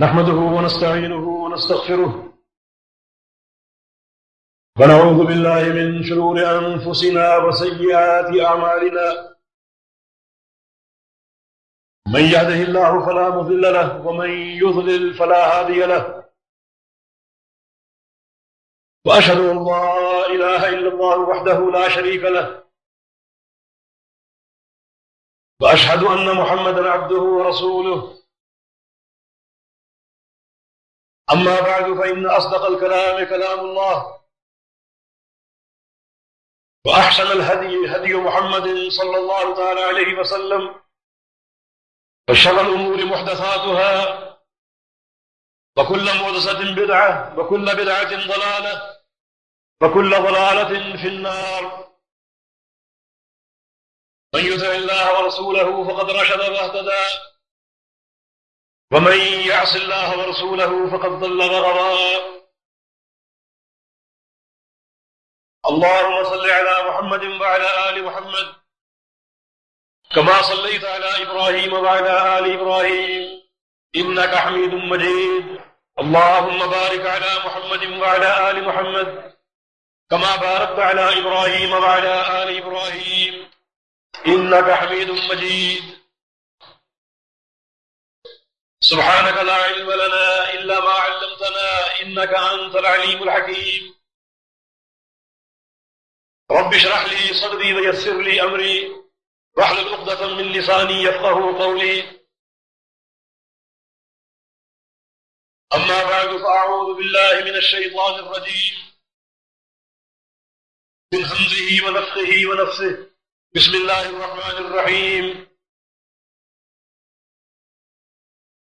نحمده ونستعينه ونستغفره. ونعوذ بالله من شرور أنفسنا وسيئات أعمالنا. من يهده الله فلا مضل له ومن يضلل فلا هادي له. وأشهد أن لا إله إلا الله وحده لا شريك له. وأشهد أن محمدا عبده ورسوله. أما بعد، فإن أصدق الكلام كلام الله. وأحسن الهدي، هدي محمد صلى الله تعالى عليه وسلم. وشر الأمور محدثاتها. وكل محدثة بدعة، وكل بدعة ضلالة، وكل ضلالة في النار. من يطع الله ورسوله فقد رشد واهتدى. ومن يعص الله ورسوله فقد ضل وغوى اللهم صل على محمد وعلى آل محمد. كما صليت على إبراهيم وعلى آل إبراهيم. إنك حميد مجيد. اللهم بارك على محمد وعلى آل محمد. كما باركت على إبراهيم وعلى آل إبراهيم. إنك حميد مجيد. سبحانك لا علم لنا إلا ما علمتنا إنك أنت العليم الحكيم. رب اشرح لي صدري ويسر لي أمري. واحلل عقدة من لساني يفقه قولي. أما بعد، فأعوذ بالله من الشيطان الرجيم. من همزه ونفخه ونفسه. بسم الله الرحمن الرحيم.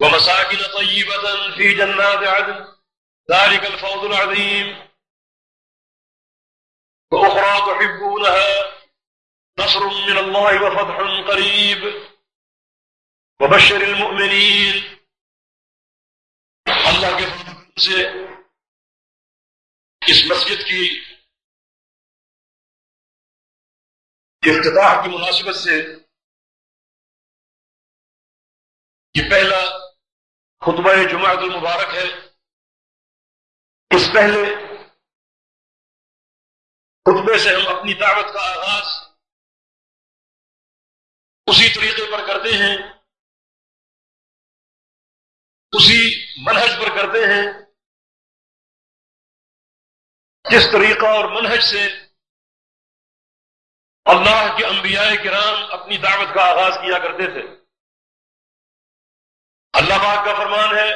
ومساكن طيبة في جنات عدن. ذلك الفوز العظيم. وأخرى تحبونها نصر من الله وفتح قريب. وبشر المؤمنين. اللہ کے فضل سے اس مسجد کی افتتاح کی مناسبت سے یہ پہلا خطبہ جماعت المبارک ہے۔ اس پہلے خطبے سے ہم اپنی دعوت کا آغاز اسی طریقے پر کرتے ہیں۔ اسی منہج پر کرتے ہیں۔ جس طریقہ اور منہج سے اللہ کے انبیاء کرام اپنی دعوت کا آغاز کیا کرتے تھے۔ اللہ پاک کا فرمان ہے،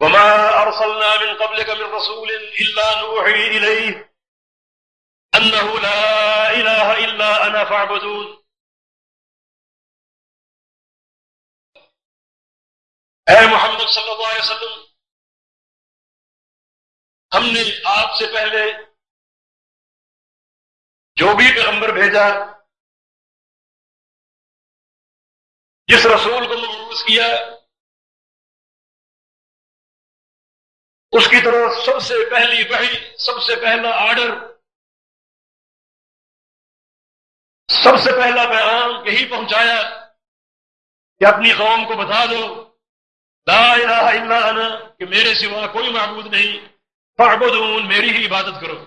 وما ارسلنا من قبلك من رسول الا نوحي اليه انه لا اله الا انا فاعبدون۔ اے محمد صلی اللہ علیہ وسلم، ہم نے آپ سے پہلے جو بھی پیغمبر بھیجا جس رسول کو مبوس کیا، اس کی طرف سب سے پہلی وحی، سب سے پہلا آرڈر، سب سے پہلا پیغام یہی پہنچایا کہ اپنی قوم کو بتا دو، لا الہ الا انا، کہ میرے سوا کوئی معبود نہیں، فاعبدون، میری ہی عبادت کرو۔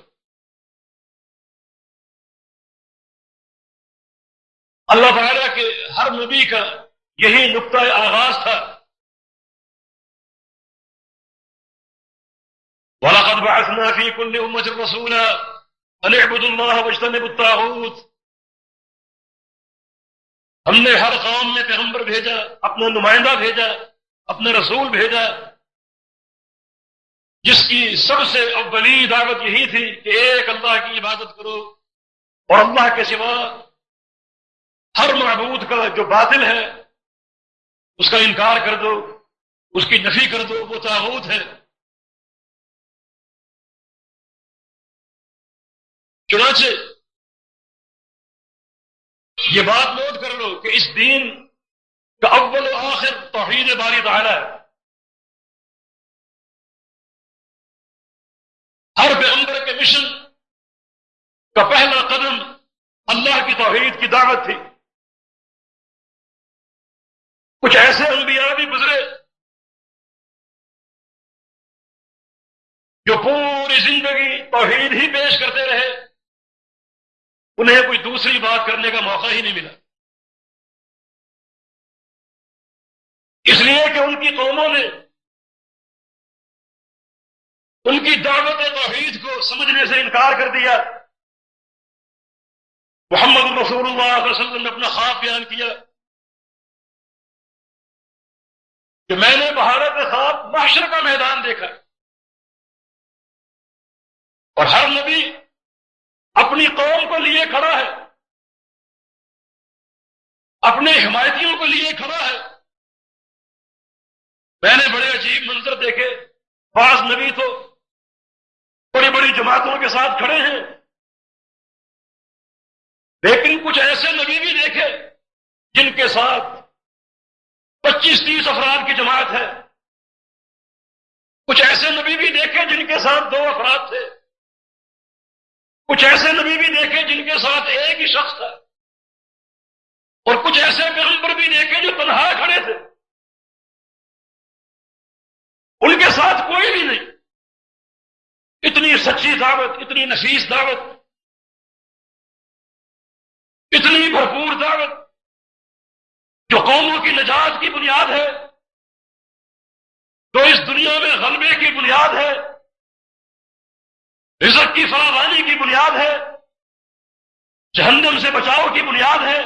اللہ تعالیٰ کے ہر نبی کا یہی نقطۂ آغاز تھا۔ وَلَقَدْ بَعَثْنَا فِي كُلِّ أُمَّةٍ رَسُولًا أَنِ اعْبُدُوا اللَّهَ وَاجْتَنِبُوا الطَّاغُوتَ۔ ہم نے ہر قوم میں پیغمبر بھیجا، اپنا نمائندہ بھیجا اپنا رسول بھیجا۔ جس کی سب سے اولی دعوت یہی تھی کہ ایک اللہ کی عبادت کرو اور اللہ کے سوا ہر معبود کا جو باطل ہے اس کا انکار کر دو، اس کی نفی کر دو، وہ تاغوت ہے۔ چنانچہ یہ بات نوٹ کر لو کہ اس دین کا اول و آخر توحید باری تعالی ہے۔ ہر پیغمبر کے مشن کا پہلا قدم اللہ کی توحید کی دعوت تھی۔ کچھ ایسے انبیاء بھی گزرے جو پوری زندگی توحید ہی پیش کرتے رہے، انہیں کوئی دوسری بات کرنے کا موقع ہی نہیں ملا۔ اس لیے کہ ان کی قوموں نے ان کی دعوت توحید کو سمجھنے سے انکار کر دیا۔ محمد رسول اللہ علیہ وسلم نے اپنا خواب بیان کیا۔ کہ میں نے بھارت خواب معاشر کا میدان دیکھا اور ہر نبی اپنی قوم کو لیے کھڑا ہے۔ اپنے حمایتیوں کو لیے کھڑا ہے۔ میں نے بڑے عجیب منظر دیکھے۔ بعض نبی تو بڑی بڑی جماعتوں کے ساتھ کھڑے ہیں۔ لیکن کچھ ایسے نبی بھی دیکھے جن کے ساتھ پچیس تیس افراد کی جماعت ہے۔ کچھ ایسے نبی بھی دیکھے جن کے ساتھ دو افراد تھے۔ کچھ ایسے نبی بھی دیکھے جن کے ساتھ ایک ہی شخص تھا۔ اور کچھ ایسے پیغمبر بھی دیکھے جو تنہا کھڑے تھے۔ ان کے ساتھ کوئی بھی نہیں۔ اتنی سچی دعوت، اتنی نفیس دعوت۔ اتنی بھرپور دعوت۔ جو قوموں کی نجات کی بنیاد ہے، جو اس دنیا میں غلبے کی بنیاد ہے رزق کی فراوانی کی بنیاد ہے، جہنم سے بچاؤ کی بنیاد ہے،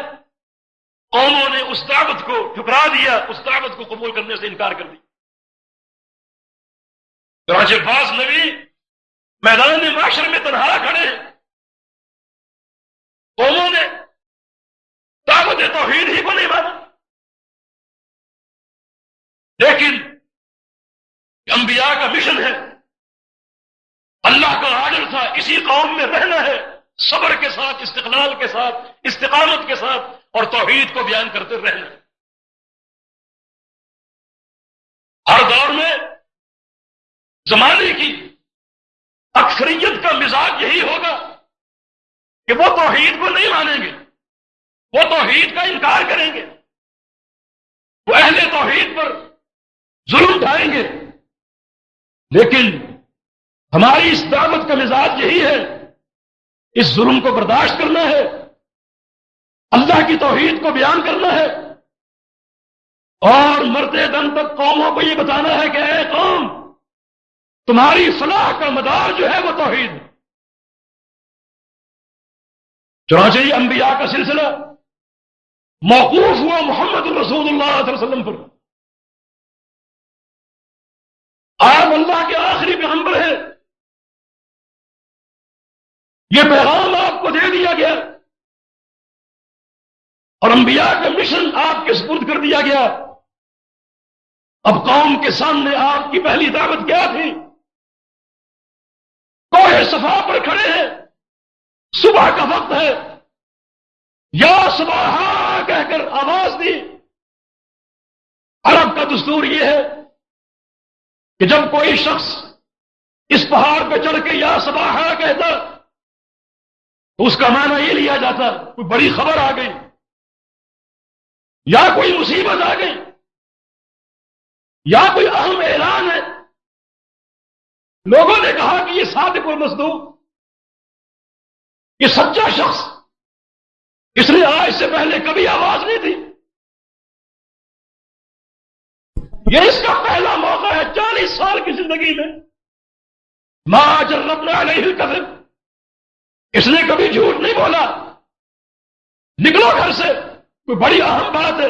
قوموں نے اس دعوت کو ٹھکرا دیا، اس دعوت کو قبول کرنے سے انکار کر دیا۔ راج باز نبی میدان معاشر میں تنہا کھڑے ہیں۔ قوموں نے دعوت توحید ہی کو نہیں مانا۔ لیکن انبیاء کا مشن ہے۔ اللہ کا آڈر تھا، اسی قوم میں رہنا ہے۔ صبر کے ساتھ، استقلال کے ساتھ، استقامت کے ساتھ اور توحید کو بیان کرتے رہنا۔ ہے ہر دور میں زمانے کی اکثریت کا مزاج یہی ہوگا کہ وہ توحید کو نہیں مانیں گے، وہ توحید کا انکار کریں گے۔ وہ اہل توحید پر ظلم اٹھائیں گے۔ لیکن ہماری اس دعوت کا مزاج یہی ہے، اس ظلم کو برداشت کرنا ہے، اللہ کی توحید کو بیان کرنا ہے۔ اور مرتے دم تک قوموں کو یہ بتانا ہے کہ اے قوم، تمہاری صلاح کا مدار جو ہے وہ توحید۔ چنانچہ یہ انبیاء کا سلسلہ موقوف ہوا محمد رسول اللہ علیہ وسلم پر۔ آپ اللہ کے آخری پیغمبر ہے یہ پیغام آپ کو دے دیا گیا۔ اور انبیاء کا مشن آپ کے سپرد کر دیا گیا۔ اب قوم کے سامنے آپ کی پہلی دعوت کیا تھی؟ کوہ صفا پر کھڑے ہیں۔ صبح کا وقت ہے۔ یا صبح کہہ کر آواز دی۔ عرب کا دستور یہ ہے کہ جب کوئی شخص اس پہاڑ پہ چڑھ کے یا صبح کہتا تو اس کا معنی یہ لیا جاتا، کوئی بڑی خبر آ گئی، یا کوئی مصیبت آ گئی، یا کوئی اہم اعلان ہے۔ لوگوں نے کہا کہ یہ صادق المصدوق، یہ سچا شخص، اس لیے آج سے پہلے کبھی آواز نہیں تھی۔ یہ اس کا پہلا موقع ہے چالیس سال کی زندگی میں ماں جربنا نہیں کر اس نے کبھی جھوٹ نہیں بولا۔ نکلو گھر سے۔ کوئی بڑی اہم بات ہے۔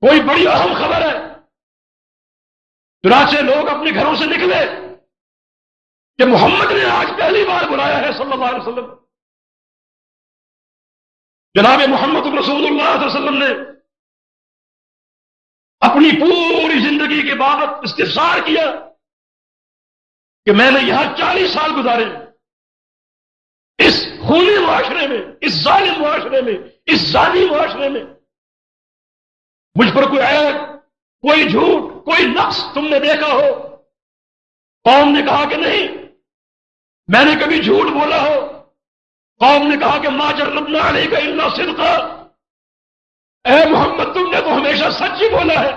کوئی بڑی اہم خبر ہے۔ چنانچہ لوگ اپنے گھروں سے نکلے۔ کہ محمد نے آج پہلی بار بلایا ہے صلی اللہ علیہ وسلم۔ جناب محمد رسول اللہ علیہ وسلم نے اپنی پوری زندگی کے بابت استفسار کیا کہ میں نے یہاں چالیس سال گزارے اس خونی معاشرے میں، اس ظالم معاشرے میں، اس ظالم معاشرے میں۔ مجھ پر کوئی عیب، کوئی جھوٹ، کوئی نقص تم نے دیکھا ہو۔ قوم نے کہا کہ نہیں، میں نے کبھی جھوٹ بولا ہو۔ قوم نے کہا کہ ماں جربنا علی کا اللہ صدقہ۔ اے محمد، تم نے تو ہمیشہ سچ ہی بولا ہے۔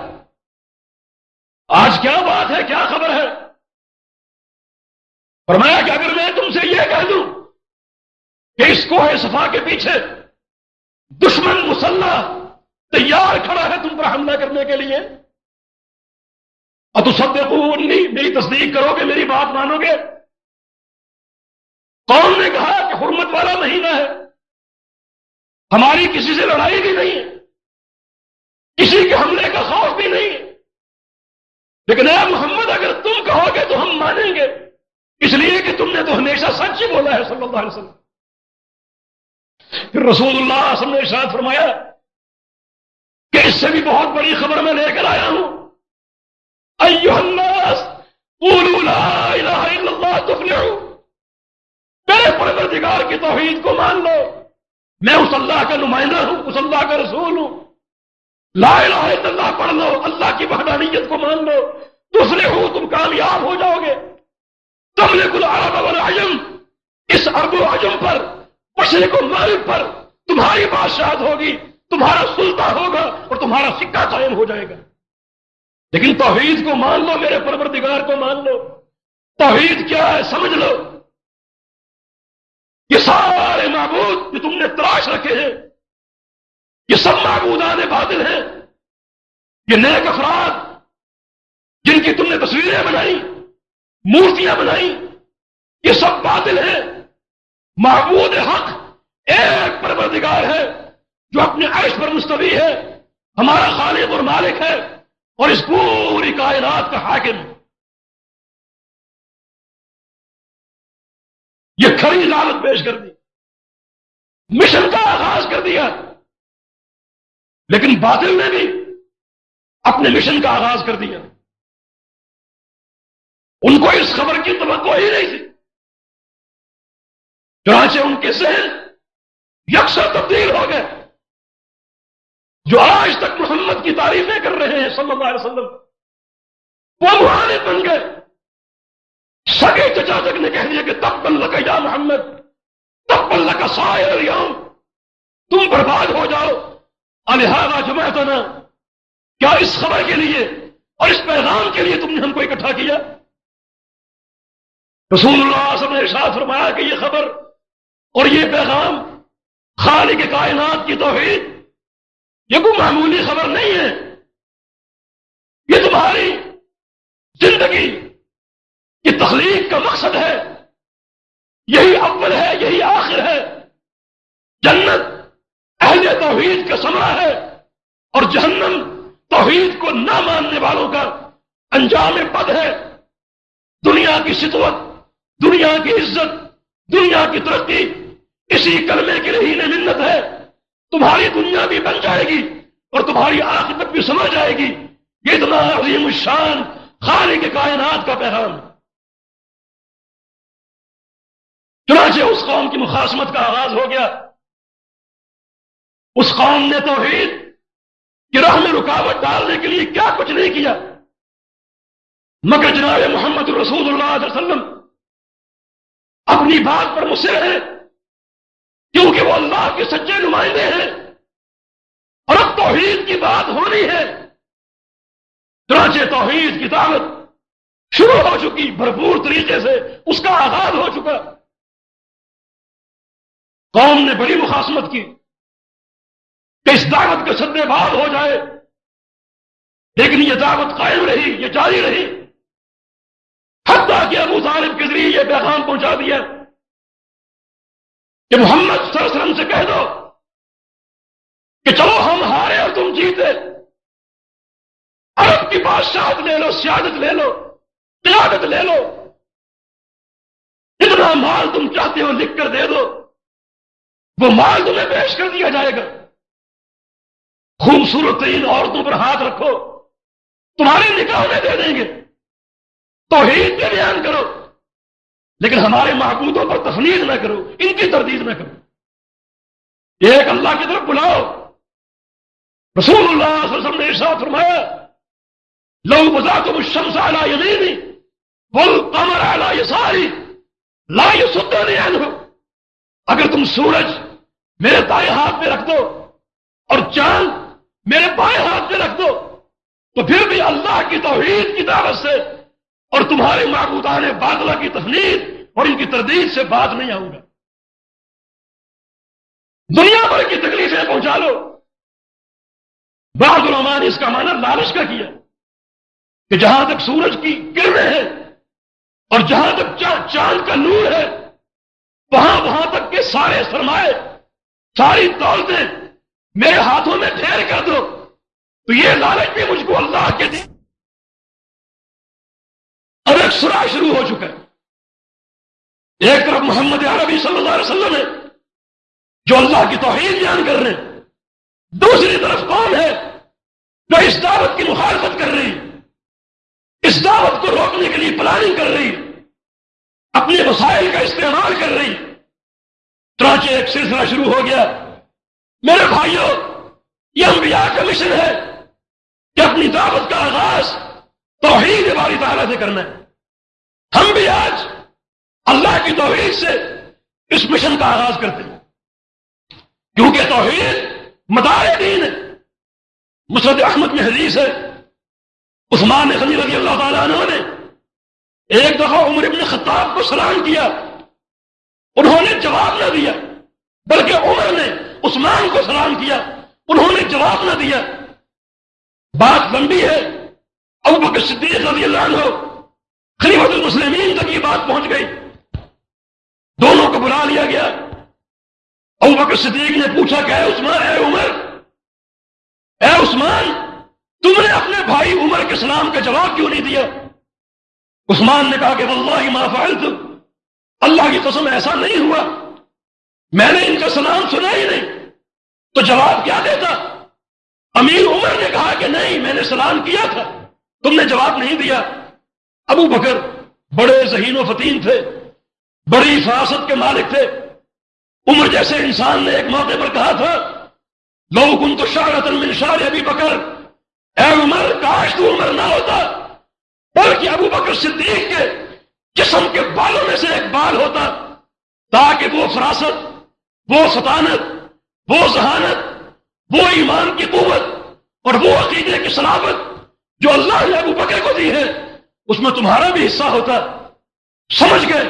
آج کیا بات ہے، کیا خبر ہے؟ فرمایا کہ اگر میں تم سے یہ کہہ دوں کہ اس کو ہے صفا کے پیچھے دشمن مسلح تیار کھڑا ہے تم پر حملہ کرنے کے لیے اور تو سب نہیں، میری تصدیق کرو گے، میری بات مانو گے۔ کون نے کہا کہ حرمت والا مہینہ ہے، ہماری کسی سے لڑائی بھی نہیں ہے۔ کسی کے حملے کا خوف بھی نہیں ہے۔ لیکن اے محمد، اگر تم کہو گے تو ہم مانیں گے۔ اس لیے کہ تم نے تو ہمیشہ سچ ہی بولا ہے صلی اللہ علیہ وسلم۔ پھر رسول اللہ وسلم نے ارشاد فرمایا کہ اس سے بھی بہت بڑی خبر میں لے کر آیا ہوں۔ ایو الناس، قولوا لا الہ الا اللہ، تفلحوا۔ میرے پروردگار کی توحید کو مان لو۔ میں اس اللہ کا نمائندہ ہوں، اس اللہ کا رسول ہوں۔ لا الہ الا اللہ پڑھ لو، اللہ کی وحدانیت کو مان لو۔ دوسرے ہو تم کامیاب ہو جاؤ گے۔ تم نے کل عرب والعجم اس عرب و عجم پر، مشرق و مغرب پر تمہاری بادشاہت ہوگی، تمہارا سلطہ ہوگا اور تمہارا سکہ قائم ہو جائے گا۔ لیکن توحید کو مان لو، میرے پروردگار کو مان لو۔ توحید کیا ہے سمجھ لو۔ یہ سارے معبود جو تم نے تلاش رکھے ہیں یہ سب معبودان باطل ہیں۔ یہ نیک افراد جن کی تم نے تصویریں بنائی، مورتیاں بنائی، یہ سب باطل ہیں۔ معبود حق ایک پروردگار ہے جو اپنے عرش پر مستوی ہے، ہمارا خالق اور مالک ہے اور اس پوری کائنات کا حاکم۔ یہ کھڑی لالت پیش کر دی، مشن کا آغاز کر دیا۔ لیکن بادل نے بھی اپنے مشن کا آغاز کر دیا۔ ان کو اس خبر کی توقع ہی نہیں تھی۔ چنانچہ ان کے ذہن یکسر تبدیل ہو گئے۔ جو آج تک محمد کی تعریفیں کر رہے ہیں صلی اللہ علیہ وسلم، وہ معاہد بن گئے۔ سگے چچا تک نے کہہ دیا کہ تب اللہ کا یا محمد، تب اللہ کا سائر یوم تم برباد ہو جاؤ۔ الحاظ جمع نا کیا اس خبر کے لیے اور اس پیغام کے لیے تم نے ہم کو اکٹھا کیا؟ رسول اللہ صلی اللہ علیہ وسلم نے ارشاد فرمایا کہ یہ خبر اور یہ پیغام خالق کائنات کی توحید، یہ کوئی معمولی خبر نہیں ہے۔ یہ تمہاری زندگی کی تخلیق کا مقصد ہے یہی اول ہے یہی آخر ہے جنت اہل توحید کا سما ہے اور جہنم توحید کو نہ ماننے والوں کا انجام بد ہے۔ دنیا کی ستوت دنیا کی عزت، دنیا کی ترقی، اسی کلمے کی رہی منت ہے۔ تمہاری دنیا بھی بن جائے گی اور تمہاری آخرت بھی سمجھ جائے گی۔ یہ اتنا عظیم الشان، خالق کے کائنات کا پیغام۔ چنانچہ اس قوم کی مخاسمت کا آغاز ہو گیا۔ اس قوم نے توحید کی راہ میں رکاوٹ ڈالنے کے لیے کیا کچھ نہیں کیا۔ مگر جناب محمد رسول اللہ علیہ وسلم اپنی بات پر مصر ہیں کیونکہ وہ اللہ کے سچے نمائندے ہیں اور اب توحید کی بات ہونی ہے۔ چنانچہ توحید کی دعوت شروع ہو چکی، بھرپور طریقے سے اس کا آغاز ہو چکا۔ قوم نے بڑی مخاسمت کی کہ اس دعوت کے سدے بعد ہو جائے، لیکن یہ دعوت قائم رہی، یہ جاری رہی۔ حتیٰ کہ ابو طالب کے ذریعے یہ پیغام پہنچا دیا کہ محمد صلی اللہ علیہ وسلم سے کہہ دو کہ چلو ہم ہارے اور تم جیتے۔ عرب کی بادشاہت لے لو، سیادت لے لو، قیادت لے لو۔ اتنا مال تم چاہتے ہو لکھ کر دے دو، وہ مال تمہیں پیش کر دیا جائے گا۔ خوبصورت ترین عورتوں پر ہاتھ رکھو، تمہارے نکاح میں دے دیں گے۔ توحید کے بیان کرو۔ لیکن ہمارے محبودوں پر تفنید نہ کرو، ان کی تردید نہ کرو۔ ایک اللہ کی طرف بلاؤ۔ رسول اللہ صلی اللہ علیہ وسلم نے ارشاد فرمایا، لو بزا تم شمس آلہ یمینی بل قمر آلہ یہ ساری لا یہ ستا ہو اگر تم سورج میرے دائیں ہاتھ میں رکھ دو اور چاند میرے بائیں ہاتھ میں رکھ دو، تو پھر بھی اللہ کی توحید کی دعوت سے اور تمہارے معبودان بادلہ کی تفنید اور ان کی تردید سے بات نہیں آؤں گا۔ دنیا بھر کی تکلیفیں پہنچا لو۔ بعض علماء نے اس کا معنی لالچ کا کیا۔ کہ جہاں تک سورج کی کرنیں ہیں اور جہاں تک چاند کا نور ہے، وہاں وہاں تک کے سارے سرمائے، ساری دولتیں میرے ہاتھوں میں ٹھہر کر دو۔ تو یہ لالچ بھی مجھ کو اللہ کے دن ایک سرا شروع ہو چکا ہے۔ ایک طرف محمد عربی صلی اللہ علیہ وسلم ہے، جو اللہ کی توحید بیان کر رہے ہیں۔ دوسری طرف کون ہے، جو اس دعوت کی مخالفت کر رہی اس دعوت کو روکنے کے لیے پلاننگ کر رہی اپنے وسائل کا استعمال کر رہی تراچے ایک سلسلہ شروع ہو گیا۔ میرے بھائیوں یہ انبیاء کا مشن ہے کہ اپنی دعوت کا آغاز توحید باری تعالیٰ سے کرنا ہے۔ ہم بھی آج اللہ کی توحید سے اس مشن کا آغاز کرتے ہیں۔ کیونکہ توحید مدار دین ہے۔ مسرت احمد میں حدیث ہے۔ عثمان غنی رضی اللہ تعالیٰ عنہ نے ایک دفعہ عمر ابن خطاب کو سلام کیا۔ انہوں نے جواب نہ دیا۔ بلکہ عمر نے عثمان کو سلام کیا۔ انہوں نے جواب نہ دیا۔ بات لمبی ہے۔ ابو بکر صدیق رضی اللہ عنہ خلیفت المسلمین تک یہ بات پہنچ گئی۔ دونوں کو بلا لیا گیا۔ ابو بکر صدیق نے پوچھا کہ اے عثمان، اے عمر، اے عثمان، تم نے اپنے بھائی عمر کے سلام کا جواب کیوں نہیں دیا؟ عثمان نے کہا کہ واللہ ما فعلت۔ اللہ کی قسم ایسا نہیں ہوا۔ میں نے ان کا سلام سنا ہی نہیں۔ تو جواب کیا دیتا؟ امیر عمر نے کہا کہ نہیں، میں نے سلام کیا تھا۔ تم نے جواب نہیں دیا۔ ابو بکر بڑے ذہین و فتین تھے، بڑی فراست کے مالک تھے۔ عمر جیسے انسان نے ایک موقع پر کہا تھا لوگ ان تو شارت من شار ابھی بکر۔ اے عمر، کاش تو عمر نہ ہوتا، بلکہ ابو بکر صدیق کے جسم کے بالوں میں سے ایک بال ہوتا، تاکہ وہ فراست، وہ سطانت وہ ذہانت، وہ ایمان کی قوت اور وہ عقیدے کی سلامت جو اللہ نے ابو بکر کو دی ہے۔ اس میں تمہارا بھی حصہ ہوتا سمجھ گئے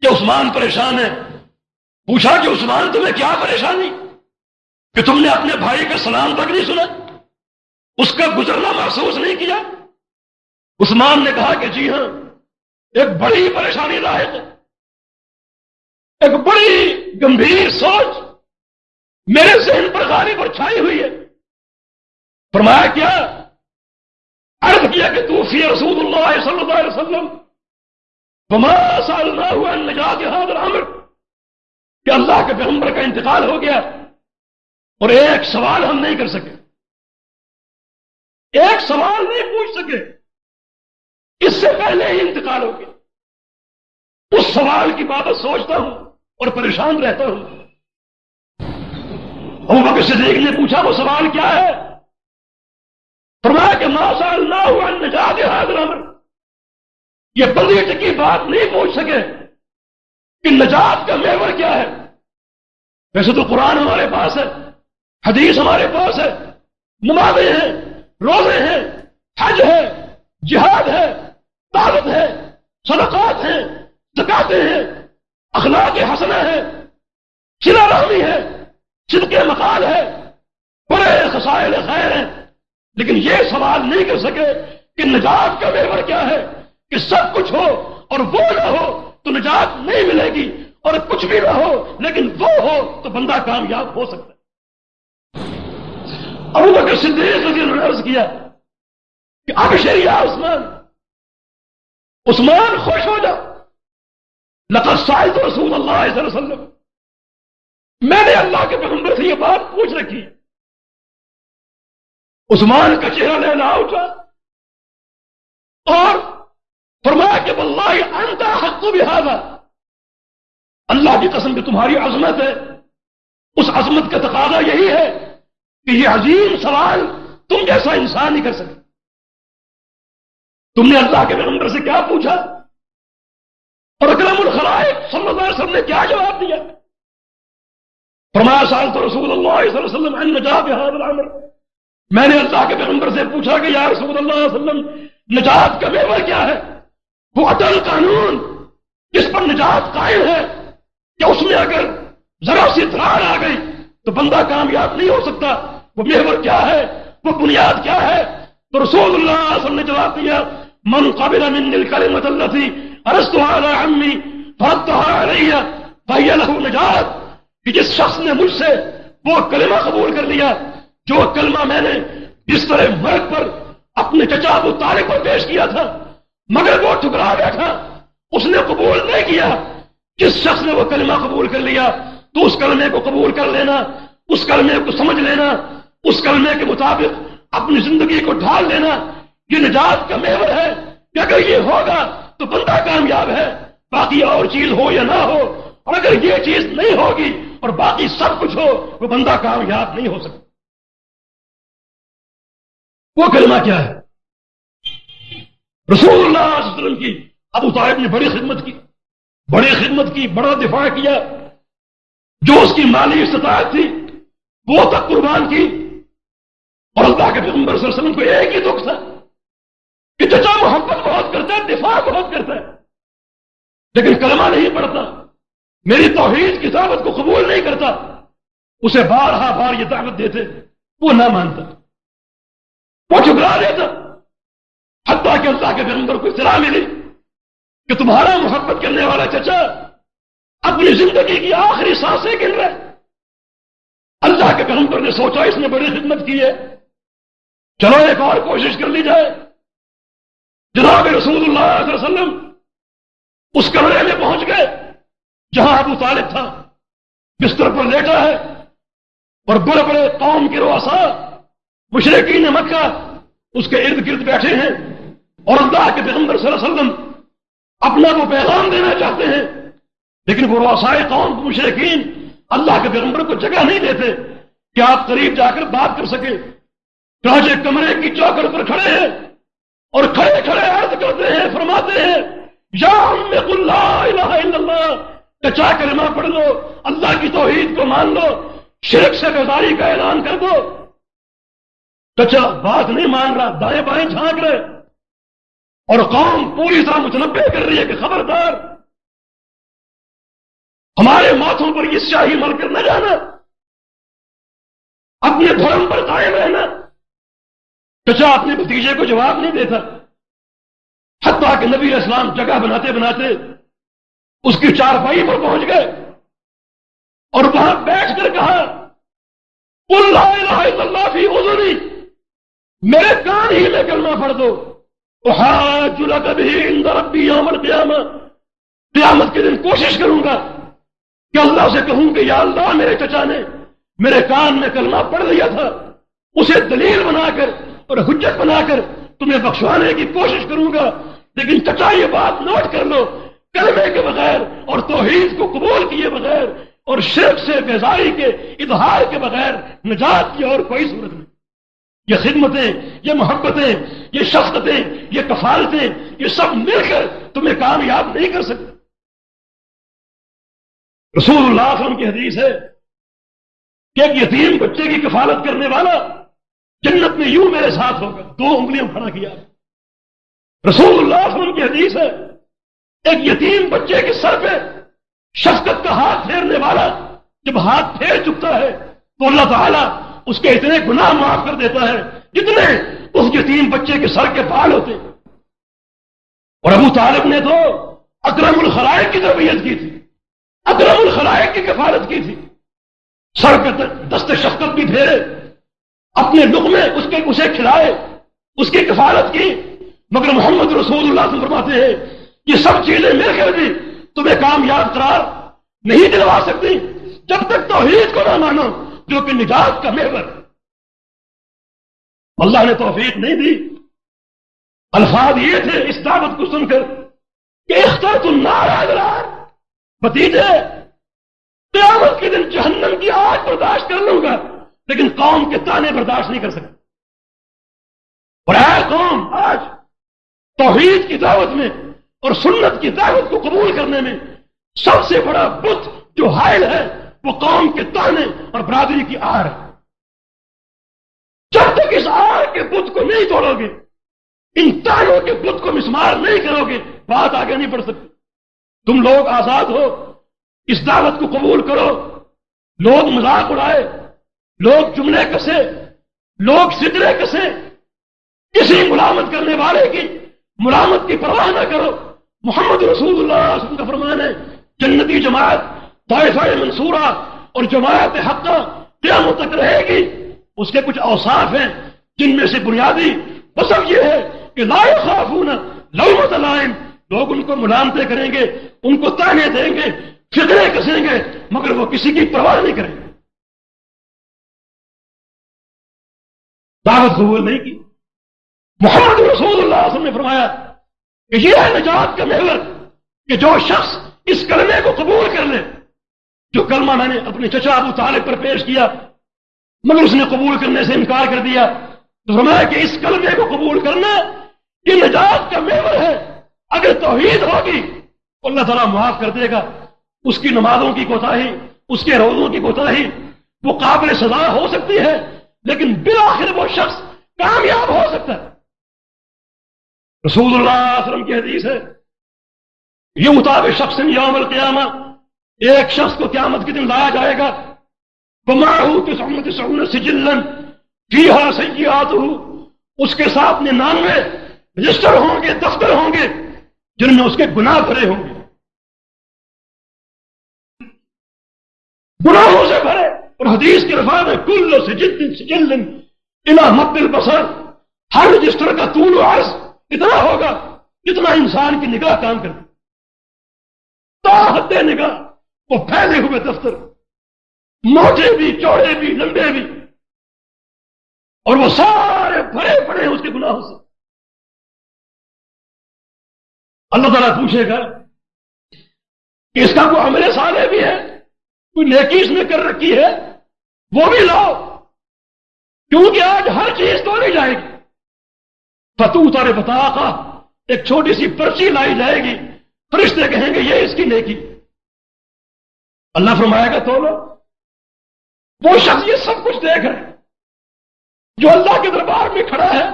کہ عثمان پریشان ہے۔ پوچھا کہ عثمان، تمہیں کیا پریشانی؟ کہ تم نے اپنے بھائی کا سلام تک نہیں سنا؟ اس کا گزرنا محسوس نہیں کیا؟ عثمان نے کہا کہ جی ہاں ایک بڑی پریشانی لاحق ہے۔ ایک بڑی گمبھیر سوچ میرے ذہن پر غالب اور چھائی ہوئی ہے۔ فرمایا، کیا عرض کیا کہ تو فی رسول اللہ صلی اللہ علیہ وسلم فما سالنا ہوا نجات حاضر عمر کہ اللہ کے پیغمبر کا انتقال ہو گیا اور ایک سوال ہم نہیں کر سکے۔ ایک سوال نہیں پوچھ سکے۔ اس سے پہلے ہی انتقال ہو گیا۔ اس سوال کی بابت سوچتا ہوں اور پریشان رہتا ہوں۔ بکر صدیق نے پوچھا وہ سوال کیا ہے؟ فرمایا کہ ماسا اللہ نجات حاضر عمر یہ بندی کی بات نہیں پوچھ سکے کہ نجات کا میور کیا ہے۔ ویسے تو قرآن ہمارے پاس ہے، حدیث ہمارے پاس ہے، نمازیں ہیں، روزے ہیں، حج ہے، جہاد ہے طاقت ہے، صدقات ہیں، زکاتے ہیں، اخلاق حسنہ ہے چلا رحمی ہے صدق مقال ہے، بڑے خسائل خیر ہیں۔ لیکن یہ سوال نہیں کر سکے کہ نجات کا میور کیا ہے، کہ سب کچھ ہو اور وہ نہ ہو تو نجات نہیں ملے گی اور کچھ بھی نہ ہو، لیکن وہ ہو تو بندہ کامیاب ہو سکتا ہے۔ ابو بکر صدیق رضی اللہ نے عرض کیا کہ اب شریعہ عثمان عثمان خوش ہو جا۔ لقد سائد رسول اللہ صلی اللہ علیہ وسلم، میں نے اللہ کے پیغمبر سے یہ بات پوچھ رکھی عثمان کا چہرہ لینا اٹھا اور فرمایا کہ واللہ انت حق بهذا اللہ کی قسم کہ تمہاری عظمت ہے۔ اس عظمت کا تقاضا یہی ہے کہ یہ عظیم سوال تم جیسا انسان نہیں کر سکے تم نے اللہ کے پیغمبر سے کیا پوچھا؟ اور اکرم الخلائق صلی اللہ علیہ وسلم نے کیا جواب دیا؟ فرمایا سال تو رسول اللہ صلی اللہ علیہ وسلم ان نجات الامر میں نے اللہ کے پیغمبر سے پوچھا کہ یا رسول اللہ علیہ وسلم، نجات کا میور کیا ہے؟ وہ اٹل قانون جس پر نجات قائم ہے؟ کہ اس میں اگر ذرا سی دراڑ آ گئی تو بندہ کامیاب نہیں ہو سکتا؟ وہ میور کیا ہے؟ وہ بنیاد کیا ہے؟ تو رسول اللہ علیہ وسلم نے جواب دیا، من قبل من الكلمة التي ارستها على عمي فردها علي، فهي له نجات. کہ جس شخص نے مجھ سے وہ کلمہ قبول کر لیا جو کلمہ میں نے جس طرح مرگ پر اپنے چچا ابو طالب پر پیش کیا تھا، مگر وہ ٹکرا بیٹھا اس نے قبول نہیں کیا۔ جس شخص نے وہ کلمہ قبول کر لیا، تو اس کلمے کو قبول کر لینا، اس کلمے کو سمجھ لینا، اس کلمے کے مطابق اپنی زندگی کو ڈھال لینا۔ یہ نجات کا میور ہے۔ کہ اگر یہ ہوگا تو بندہ کامیاب ہے، باقی اور چیز ہو یا نہ ہو، اور اگر یہ چیز نہیں ہوگی اور باقی سب کچھ ہو، وہ بندہ کامیاب نہیں ہو سکتا۔ وہ کلمہ کیا ہے؟ رسول اللہ علیہ وسلم کی، ابو طالب نے بڑی خدمت کی، بڑی خدمت کی، بڑا دفاع کیا۔ جو اس کی مالی استطاعت تھی، وہ تک قربان کی۔ اور اللہ کے پیغمبر صلی اللہ علیہ وسلم کو ایک ہی دکھ تھا کہ چچا محبت بہت کرتا ہے، دفاع بہت کرتا ہے۔ لیکن کلمہ نہیں پڑھتا، میری توحید کی دعوت کو قبول نہیں کرتا، اسے بار ہا بار یہ دعوت دیتے، وہ نہ مانتا۔ وہ ٹھکرا دیتا حتیٰ کہ اللہ کے پیغمبر کو اطلاع ملی کہ تمہارا محبت کرنے والا چچا اپنی زندگی کی آخری سانسیں گن رہے اللہ کے پیغمبر نے سوچا اس نے بڑی خدمت کی ہے۔ چلو ایک اور کوشش کر لی جائے۔ جناب رسول اللہ علیہ وسلم اس کمرے میں پہنچ گئے جہاں ابو طالب تھا۔ بستر پر لیٹا ہے اور بڑے بڑے قوم کے روسا مشرقین مکہ اس کے ارد گرد بیٹھے ہیں اور اللہ کے پیغمبر صلی اللہ علیہ وسلم اپنا وہ پیغام دینا چاہتے ہیں۔ لیکن وہ روسائے قوم، مشرقین اللہ کے پیغمبر کو جگہ نہیں دیتے کہ آپ قریب جا کر بات کر سکے راجے کمرے کی چوکر پر کھڑے ہیں اور کھڑے کھڑے عرض کرتے ہیں، فرماتے ہیں، یا الہ الا اللہ، کچا کلمہ پڑھ لو، اللہ کی توحید کو مان لو، شرک سے بیداری کا اعلان کر دو۔ کچا بات نہیں مان رہا، دائیں بائیں جھانک رہے۔ اور قوم پوری طرح متنبع کر رہی ہے کہ خبردار۔ ہمارے ماتھوں پر یہ شاہی مل کر نہ جانا۔ اپنے دھرم پر قائم رہنا۔ چچا اپنے بتیجے کو جواب نہیں دیتا۔ حتیٰ کہ نبی اسلام جگہ بناتے بناتے اس کی چارپائی پر پہنچ گئے۔ اور وہاں بیٹھ کر کہا اللہ فی حضوری میرے کان ہی میں کلمہ پڑھ دو۔ چولہا کبھی قیامت کے دن کوشش کروں گا کہ اللہ سے کہوں کہ یا اللہ میرے چچا نے میرے کان میں کلمہ پڑھ لیا تھا۔ اسے دلیل بنا کر اور حجت بنا کر تمہیں بخشوانے کی کوشش کروں گا۔ لیکن چچا، یہ بات نوٹ کر لو۔ کلمے کے بغیر اور توحید کو قبول کیے بغیر اور شرک سے بیزاری کے اظہار کے بغیر نجات کی اور کوئی صورت نہیں۔ یہ خدمتیں، یہ محبتیں، یہ شفقتیں، یہ کفالتیں، یہ سب مل کر تمہیں کامیاب نہیں کر سکتے۔ رسول اللہ علیہ وسلم کی حدیث ہے کہ ایک یتیم بچے کی کفالت کرنے والا جنت میں یوں میرے ساتھ ہوگا، دو انگلیاں کھڑا کیا۔ رسول اللہ علیہ وسلم کی حدیث ہے، ایک یتیم بچے کے سر پہ شفقت کا ہاتھ پھیرنے والا جب ہاتھ پھیر چکتا ہے تو اللہ تعالیٰ اس کے اتنے گناہ معاف کر دیتا ہے جتنے اس یتیم بچے کے سر کے بال ہوتے اور ابو طالب نے تو اکرم الخلائق کی تربیت کی تھی۔ اکرم الخلائق کی کفالت کی تھی۔ سر پہ دست شفقت بھی پھیرے۔ اپنے لک میں اس کے اسے کھلائے۔ اس کی کفالت کی۔ مگر محمد رسول اللہ سے فرماتے ہیں، یہ سب چیزیں مل کر بھی تمہیں کامیاب قرار نہیں دلوا سکتی۔ جب تک توحید کو نہ مانو جو کہ نجات کا محور اللہ نے توفیق نہیں دی۔ الفاظ یہ تھے اس دعوت کو سن کر کہ اختر تو نارا بتیجے، قیامت کے دن جہنم کی آگ برداشت کر لوں گا، لیکن قوم کے تانے برداشت نہیں کر سکتے اور اے قوم، آج توحید کی دعوت میں اور سنت کی دعوت کو قبول کرنے میں سب سے بڑا بت جو حائل ہے وہ قوم کے تانے اور برادری کی آر۔ ہے جب تک اس آر کے بت کو نہیں توڑو گے، ان تانوں کے بت کو مسمار نہیں کرو گے، بات آگے نہیں بڑھ سکتی۔ تم لوگ آزاد ہو، اس دعوت کو قبول کرو۔ لوگ مذاق اڑائے، لوگ جملے کسے، لوگ سدرے کسے۔ کسی ملامت کرنے والے کی ملامت کی پرواہ نہ کرو۔ محمد رسول اللہ علیہ وسلم کا فرمان ہے، جنتی جماعت طائفہ منصورہ اور جماعت حق قیامت تک رہے گی۔ اس کے کچھ اوصاف ہیں جن میں سے بنیادی مطلب یہ ہے کہ لا خافون لومت لائم لوگ ان کو ملامتیں کریں گے، ان کو تانے دیں گے فکرے کسیں گے، مگر وہ کسی کی پرواہ نہیں کریں گے۔ دعوت قبول نہیں کی۔ محمد رسول اللہ علیہ وسلم نے فرمایا کہ یہ ہے نجات کا محور کہ جو شخص اس کلمے کو قبول کر لے۔ جو کلمہ میں نے اپنے چچا ابو طالب پر پیش کیا، مگر اس نے قبول کرنے سے انکار کر دیا۔ تو فرمایا کہ اس کلمے کو قبول کرنا یہ نجات کا محور ہے۔ اگر توحید ہوگی تو اللہ تعالیٰ معاف کر دے گا۔ اس کی نمازوں کی کوتاہی، اس کے روزوں کی کوتاہی وہ قابل سزا ہو سکتی ہے، لیکن بالآخر وہ شخص کامیاب ہو سکتا ہے۔ رسول اللہ علیہ وسلم کی حدیث ہے، یہ مطابق شخص یوم القیامہ ایک شخص کو قیامت کے دن لایا جائے گا۔ بماہو کے سمت سجلن کی ہا سیات اس کے ساتھ ننانوے رجسٹر ہوں گے، دفتر ہوں گے، جن میں اس کے گناہ بھرے ہوں گے۔ گناہوں سے بھرے۔ اور حدیث کے رفا میں کل سجل سجل الا مت البصر۔ ہر رجسٹر کا طول و عرض اتنا ہوگا جتنا انسان کی نگاہ کام کرتی حد نگاہ۔ وہ پھیلے ہوئے دفتر موٹے بھی، چوڑے بھی، لمبے بھی۔ اور وہ سارے بڑے بڑے اس کے گناہوں سے۔ اللہ تعالیٰ پوچھے گا کہ اس کا کوئی عمل سالے بھی ہے؟ کوئی نیکی اس میں کر رکھی ہے؟ وہ بھی لاؤ۔ کیونکہ آج ہر چیز تو نہیں جائے گی۔ فتو تارے بتا کا ایک چھوٹی سی پرچی لائی جائے گی۔ فرشتے کہیں گے، یہ اس کی نیکی۔ اللہ فرمائے گا تو لو۔ وہ شخص یہ سب کچھ دیکھ رہے جو اللہ کے دربار میں کھڑا ہے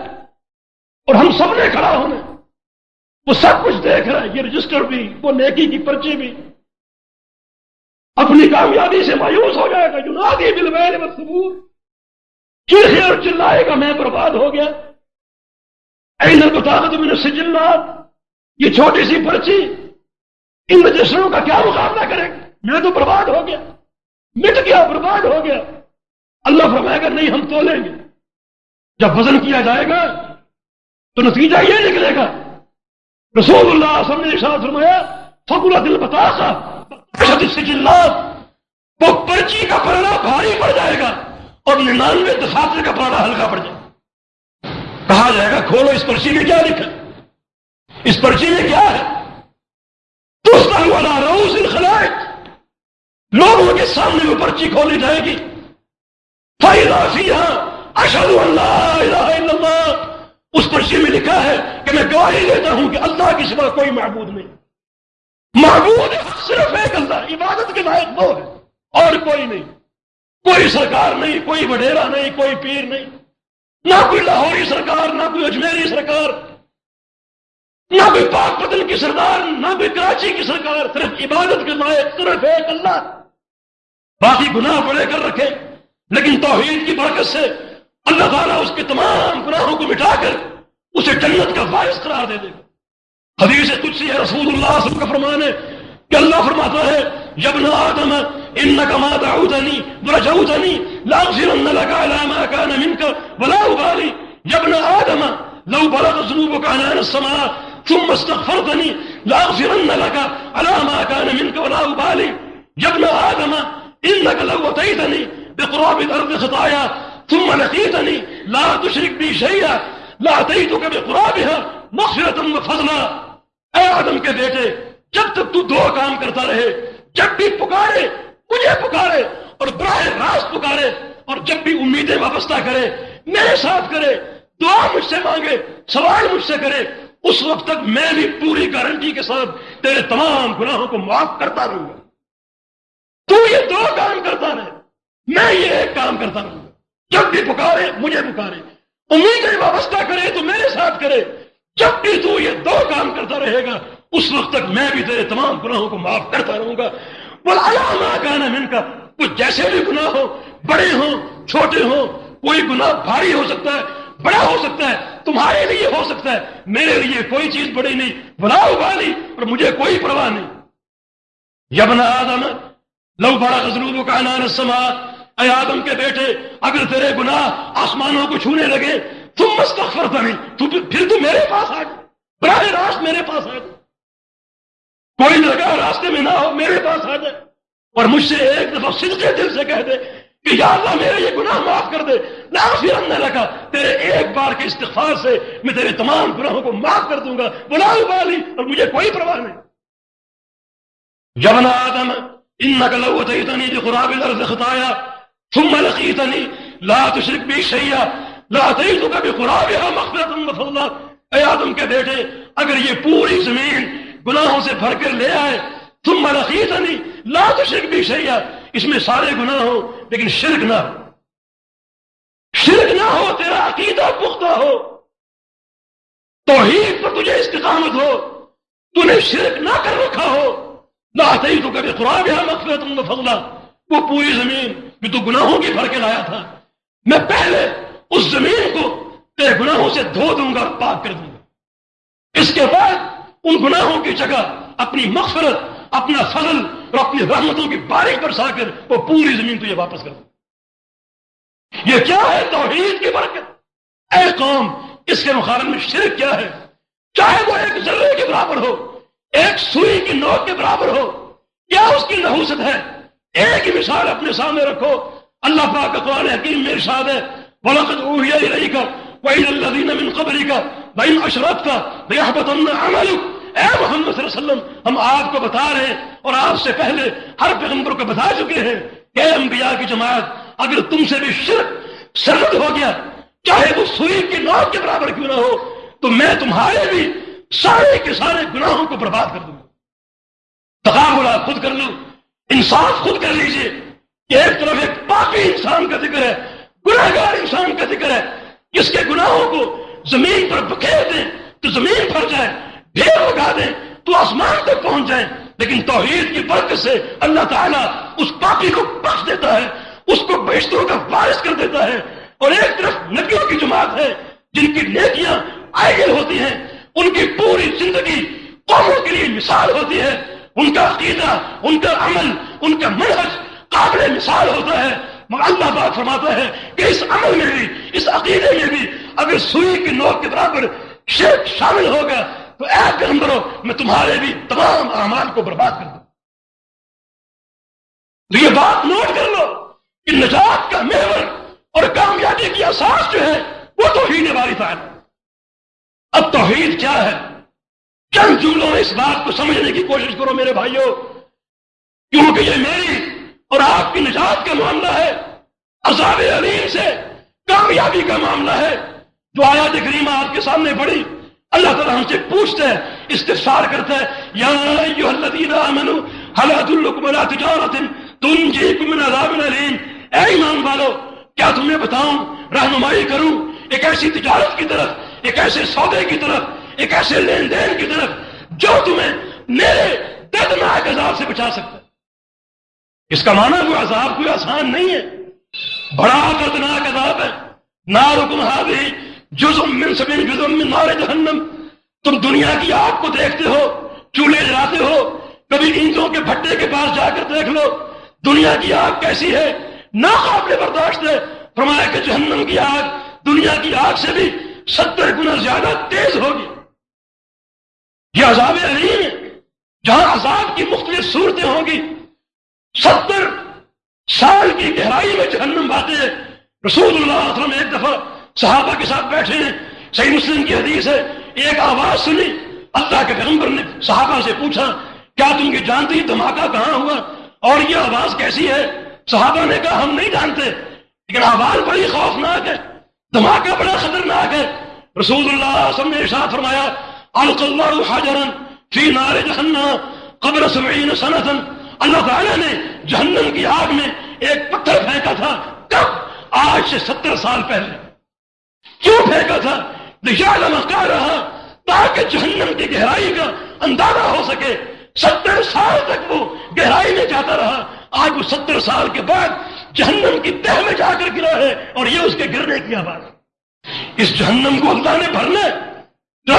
اور ہم سب نے کھڑا ہونا وہ سب کچھ دیکھ رہا ہے، یہ رجسٹر بھی، وہ نیکی کی پرچی بھی۔ اپنی کامیابی سے مایوس ہو جائے گا جو نادی بل میں چیخے اور چلائے گا میں برباد ہو گیا۔ این طاقت میں سجلات یہ چھوٹی سی پرچی، ان رجسٹروں کا کیا مقابلہ کرے گا؟ میں تو برباد ہو گیا۔ مٹ گیا، برباد ہو گیا۔ اللہ فرمائے گا، نہیں، ہم تو لیں گے۔ جب وزن کیا جائے گا، تو نتیجہ یہ نکلے گا۔ رسول اللہ وسلم نے ارشاد فرمایا فکلا دل بتا وہ پرچی کا پڑھنا بھاری پڑ جائے گا اور ننانوے دفاتر کا پڑھنا ہلکا پڑ جائے گا۔ کہا جائے گا، کھولو اس پرچی میں کیا لکھا۔ اس پرچی میں کیا ہے؟ والا روز خلائق۔ لوگوں کے سامنے وہ پرچی کھولی جائے گی۔ اشد اللہ۔ اس پرچی میں لکھا ہے کہ میں گواہی دیتا ہوں کہ اللہ کی سوا کوئی معبود نہیں۔ معبود صرف ایک اللہ، عبادت کے لائق وہ ہے، اور کوئی نہیں۔ کوئی سرکار نہیں، کوئی وڈیرا نہیں، کوئی پیر نہیں۔ نہ کوئی لاہوری سرکار، نہ کوئی اجمیری سرکار۔ نہ کوئی پاک پتن کی سردار، نہ کوئی کراچی کی سرکار، صرف عبادت کے لائق، صرف ایک اللہ۔ باقی گناہ بڑے کر رکھے۔ لیکن توحید کی برکت سے اللہ تعالیٰ اس کے تمام گناہوں کو مٹا کر اسے جنت کا باعث قرار دے دے گا۔ حدیث کچھ سی رسول اللہ صلی کا فرمان ہے کہ اللہ فرماتا ہے جب نہ آدم ان کا ما دعوتنی ورجوتنی لاغفرن لك على ما كان منك ولا ابالي جب نہ آدم، لو بلغ ذنوبك عنان السماء ثم استغفرتني لاغفرن لك على ما كان منك ولا ابالي جب نہ آدم انك لو اتيتني بقراب الارض خطايا ثم لقيتني لا تشرك بي شيئا، لا بقرابها مغفرة وفضلا. اے آدم کے بیٹے، جب تک تو دو کام کرتا رہے، جب بھی پکارے، مجھے پکارے اور براہ راست پکارے اور جب بھی امیدیں وابستہ کرے، میرے ساتھ کرے، دعا مجھ سے مانگے، سوال مجھ سے کرے، اس وقت تک میں بھی پوری گارنٹی کے ساتھ تیرے تمام گناہوں کو معاف کرتا رہوں گا۔ تو یہ دو کام کرتا رہے۔ میں یہ ایک کام کرتا رہوں۔ جب بھی پکارے، مجھے پکارے۔ امیدیں وابستہ کرے تو میرے ساتھ کرے۔ جب بھی تو یہ دو کام کرتا رہے گا، اس وقت تک میں بھی تیرے تمام گناہوں کو معاف کرتا رہوں گا۔ بولا علامہ کہنا من کا کچھ جیسے بھی گناہ ہو بڑے ہوں، چھوٹے ہوں، کوئی گناہ بھاری ہو سکتا ہے، بڑا ہو سکتا ہے، تمہارے لیے ہو سکتا ہے، میرے لیے کوئی چیز بڑی نہیں بلا ابالی اور مجھے کوئی پرواہ نہیں۔ یبنا آدم لو بڑا غزلو کا نان سما اے آدم کے بیٹے، اگر تیرے گناہ آسمانوں کو چھونے لگے، تم مستغفر تھا نہیں تو پھر تو میرے پاس آ جائے براہ راست میرے پاس آ جائے کوئی لگا راستے میں نہ ہو، میرے پاس آ جائے۔ اور مجھ سے ایک دفعہ صدقے دل سے کہہ دے کہ یا اللہ میرے یہ گناہ معاف کر دے، نہ پھر اندر لگا۔ تیرے ایک بار کے استغفار سے میں تیرے تمام گناہوں کو معاف کر دوں گا، بلا بالی اور مجھے کوئی پرواہ نہیں۔ جب نہ آدم ان نقل تنی جو الارض خطایا ثم لقیتنی لا تشرک بھی شیعہ لا تیتو کبھی خراب مغفرت اے آدم کے بیٹے، اگر یہ پوری زمین گناہوں سے بھر کر لے آئے تم ملخیتنی لا تشرک بھی شیعہ اس میں سارے گناہ ہو لیکن شرک نہ ہو. شرک نہ ہو، تیرا عقیدہ پختہ ہو. توحید پر تجھے استقامت ہو. تو نے شرک نہ کر رکھا ہو. نہ تو کبھی قرآن ہے مقصد تم فضلہ وہ پوری زمین بھی تو گناہوں کی بھر کے لایا تھا. میں پہلے اس زمین کو تیرے گناہوں سے دھو دوں گا پاک کر دوں گا. اس کے بعد ان گناہوں کی جگہ اپنی مغفرت، اپنا فضل اور اپنی رحمتوں کی بارش برسا کر وہ پوری زمین تجھے واپس کر دوں. یہ کیا ہے توحید کی برکت؟ اے قوم، اس کے مقابلے میں شرک کیا ہے؟ چاہے وہ ایک ذرے کے برابر ہو ایک سوئی کی نوک کے برابر ہو، کیا اس کی نحوست ہے؟ ایک ہی مثال اپنے سامنے رکھو۔ اللہ پاک کا قرآن حکیم میں ارشاد ہے، وَلَقَدْ أُوحِيَ إِلَيْكَ وَإِلَى الَّذِينَ مِن قَبْلِكَ لَئِنْ أَشْرَكْتَ لَيَحْبَطَنَّ عَمَلُكَ۔ اے محمد صلی اللہ علیہ وسلم، ہم آپ کو بتا رہے ہیں اور آپ سے پہلے ہر پیغمبر کو بتا چکے ہیں کہ انبیاء کی جماعت، اگر تم سے بھی شرک سرد ہو گیا، چاہے وہ سوئی کی نوک کے برابر کیوں نہ ہو، تو میں تمہارے بھی سارے کے سارے گناہوں کو برباد کر دوں گا۔ تقابلہ خود کر لو، انصاف خود کر لیجیے۔ کہ ایک طرف ایک پاپی انسان کا ذکر ہے گناہ گار انسان کا ذکر ہے۔ جس کے گناہوں کو زمین پر بکھیر دیں تو زمین بھر جائے، ڈھیر لگا دیں تو آسمان تک پہنچ جائیں لیکن توحید کی برکت سے اللہ تعالیٰ اس پاپی کو بخش دیتا ہے، اس کو بیشتروں کا بارش کر دیتا ہے۔ اور ایک طرف نبیوں کی جماعت ہے، جن کی نیکیاں آئیڈل ہوتی ہیں ان کی پوری زندگی قوموں کے لیے مثال ہوتی ہے، ان کا عقیدہ، ان کا عمل، ان کا منحص قابل مثال ہوتا ہے۔ مگر اللہ بات فرماتا ہے کہ اس عمل میں بھی، اس عقیدے میں بھی اگر سوئی کی نوک کے برابر شرک شامل ہوگا، تو اے پیغمبرو، میں تمہارے بھی تمام اعمال کو برباد کر دوں۔ تو یہ بات نوٹ کر لو کہ نجات کا محور اور کامیابی کی اساس جو ہے، وہ تو توحید والی تعلق اب توحید کیا ہے؟ چند جملوں اس بات کو سمجھنے کی کوشش کرو میرے بھائیوں کیونکہ یہ میری اور آپ کی نجات کا معاملہ ہے، عذاب علیم سے کامیابی کا معاملہ ہے۔ جو آیات کریمہ آپ کے سامنے پڑی اللہ تعالیٰ ہم سے پوچھتا ہے استفسار کرتا ہے، یا ایوہ الذین آمنوا حل ادلکم علی تجارت من عذاب علیم؟ اے ایمان والو، کیا تمہیں بتاؤں، رہنمائی کروں، ایک ایسی تجارت کی طرف ایک ایسے سودے کی طرف، ایک ایسے لین دین کی طرف جو تمہیں میرے دردناک عذاب سے بچا سکتا ہے۔ اس کا معنی وہ عذاب کوئی آسان نہیں ہے۔ بڑا دردناک عذاب ہے۔ نارکم حاضر جزم من سبین جزم من نار جہنم۔ تم دنیا کی آگ کو دیکھتے ہو، چولہے جلاتے ہو، کبھی اینٹوں کے بھٹے کے پاس جا کر دیکھ لو۔ دنیا کی آگ کیسی ہے؟ ناقابل برداشت ہے۔ فرمایا کہ جہنم کی آگ دنیا کی آگ سے بھی ستر گنا زیادہ تیز ہوگی۔ یہ عذاب علیم ہے جہاں عذاب کی مختلف صورتیں ہوں گی۔ ستر سال کی گہرائی میں جہنم باتیں رسول اللہ علیہ وسلم ایک دفعہ صحابہ کے ساتھ بیٹھے ہیں۔ صحیح مسلم کی حدیث ہے۔ ایک آواز سنی۔ اللہ کے پیغمبر نے صحابہ سے پوچھا، کیا تم یہ جانتی دھماکہ کہاں ہوا؟ اور یہ آواز کیسی ہے؟ صحابہ نے کہا، ہم نہیں جانتے، لیکن آواز بڑی خوفناک ہے۔ دھماکہ بڑا خطرناک ہے۔ رسول اللہ صلی اللہ علیہ وسلم نے ارشاد فرمایا الق اللہ فی نار جہنم، قبر سبعین سنتن اللہ تعالیٰ نے جہنم کی آگ میں ایک پتھر پھینکا تھا، کب؟ آج سے ستر سال پہلے۔ کیوں پھینکا تھا؟ کہہ رہا تاکہ جہنم کی گہرائی کا اندازہ ہو سکے۔ ستر سال تک وہ گہرائی میں جاتا رہا۔ آج وہ ستر سال کے بعد جہنم کی تہ میں جا کر گرا ہے اور یہ اس کے گرنے کی آواز اس جہنم کو اللہ نے بھرنا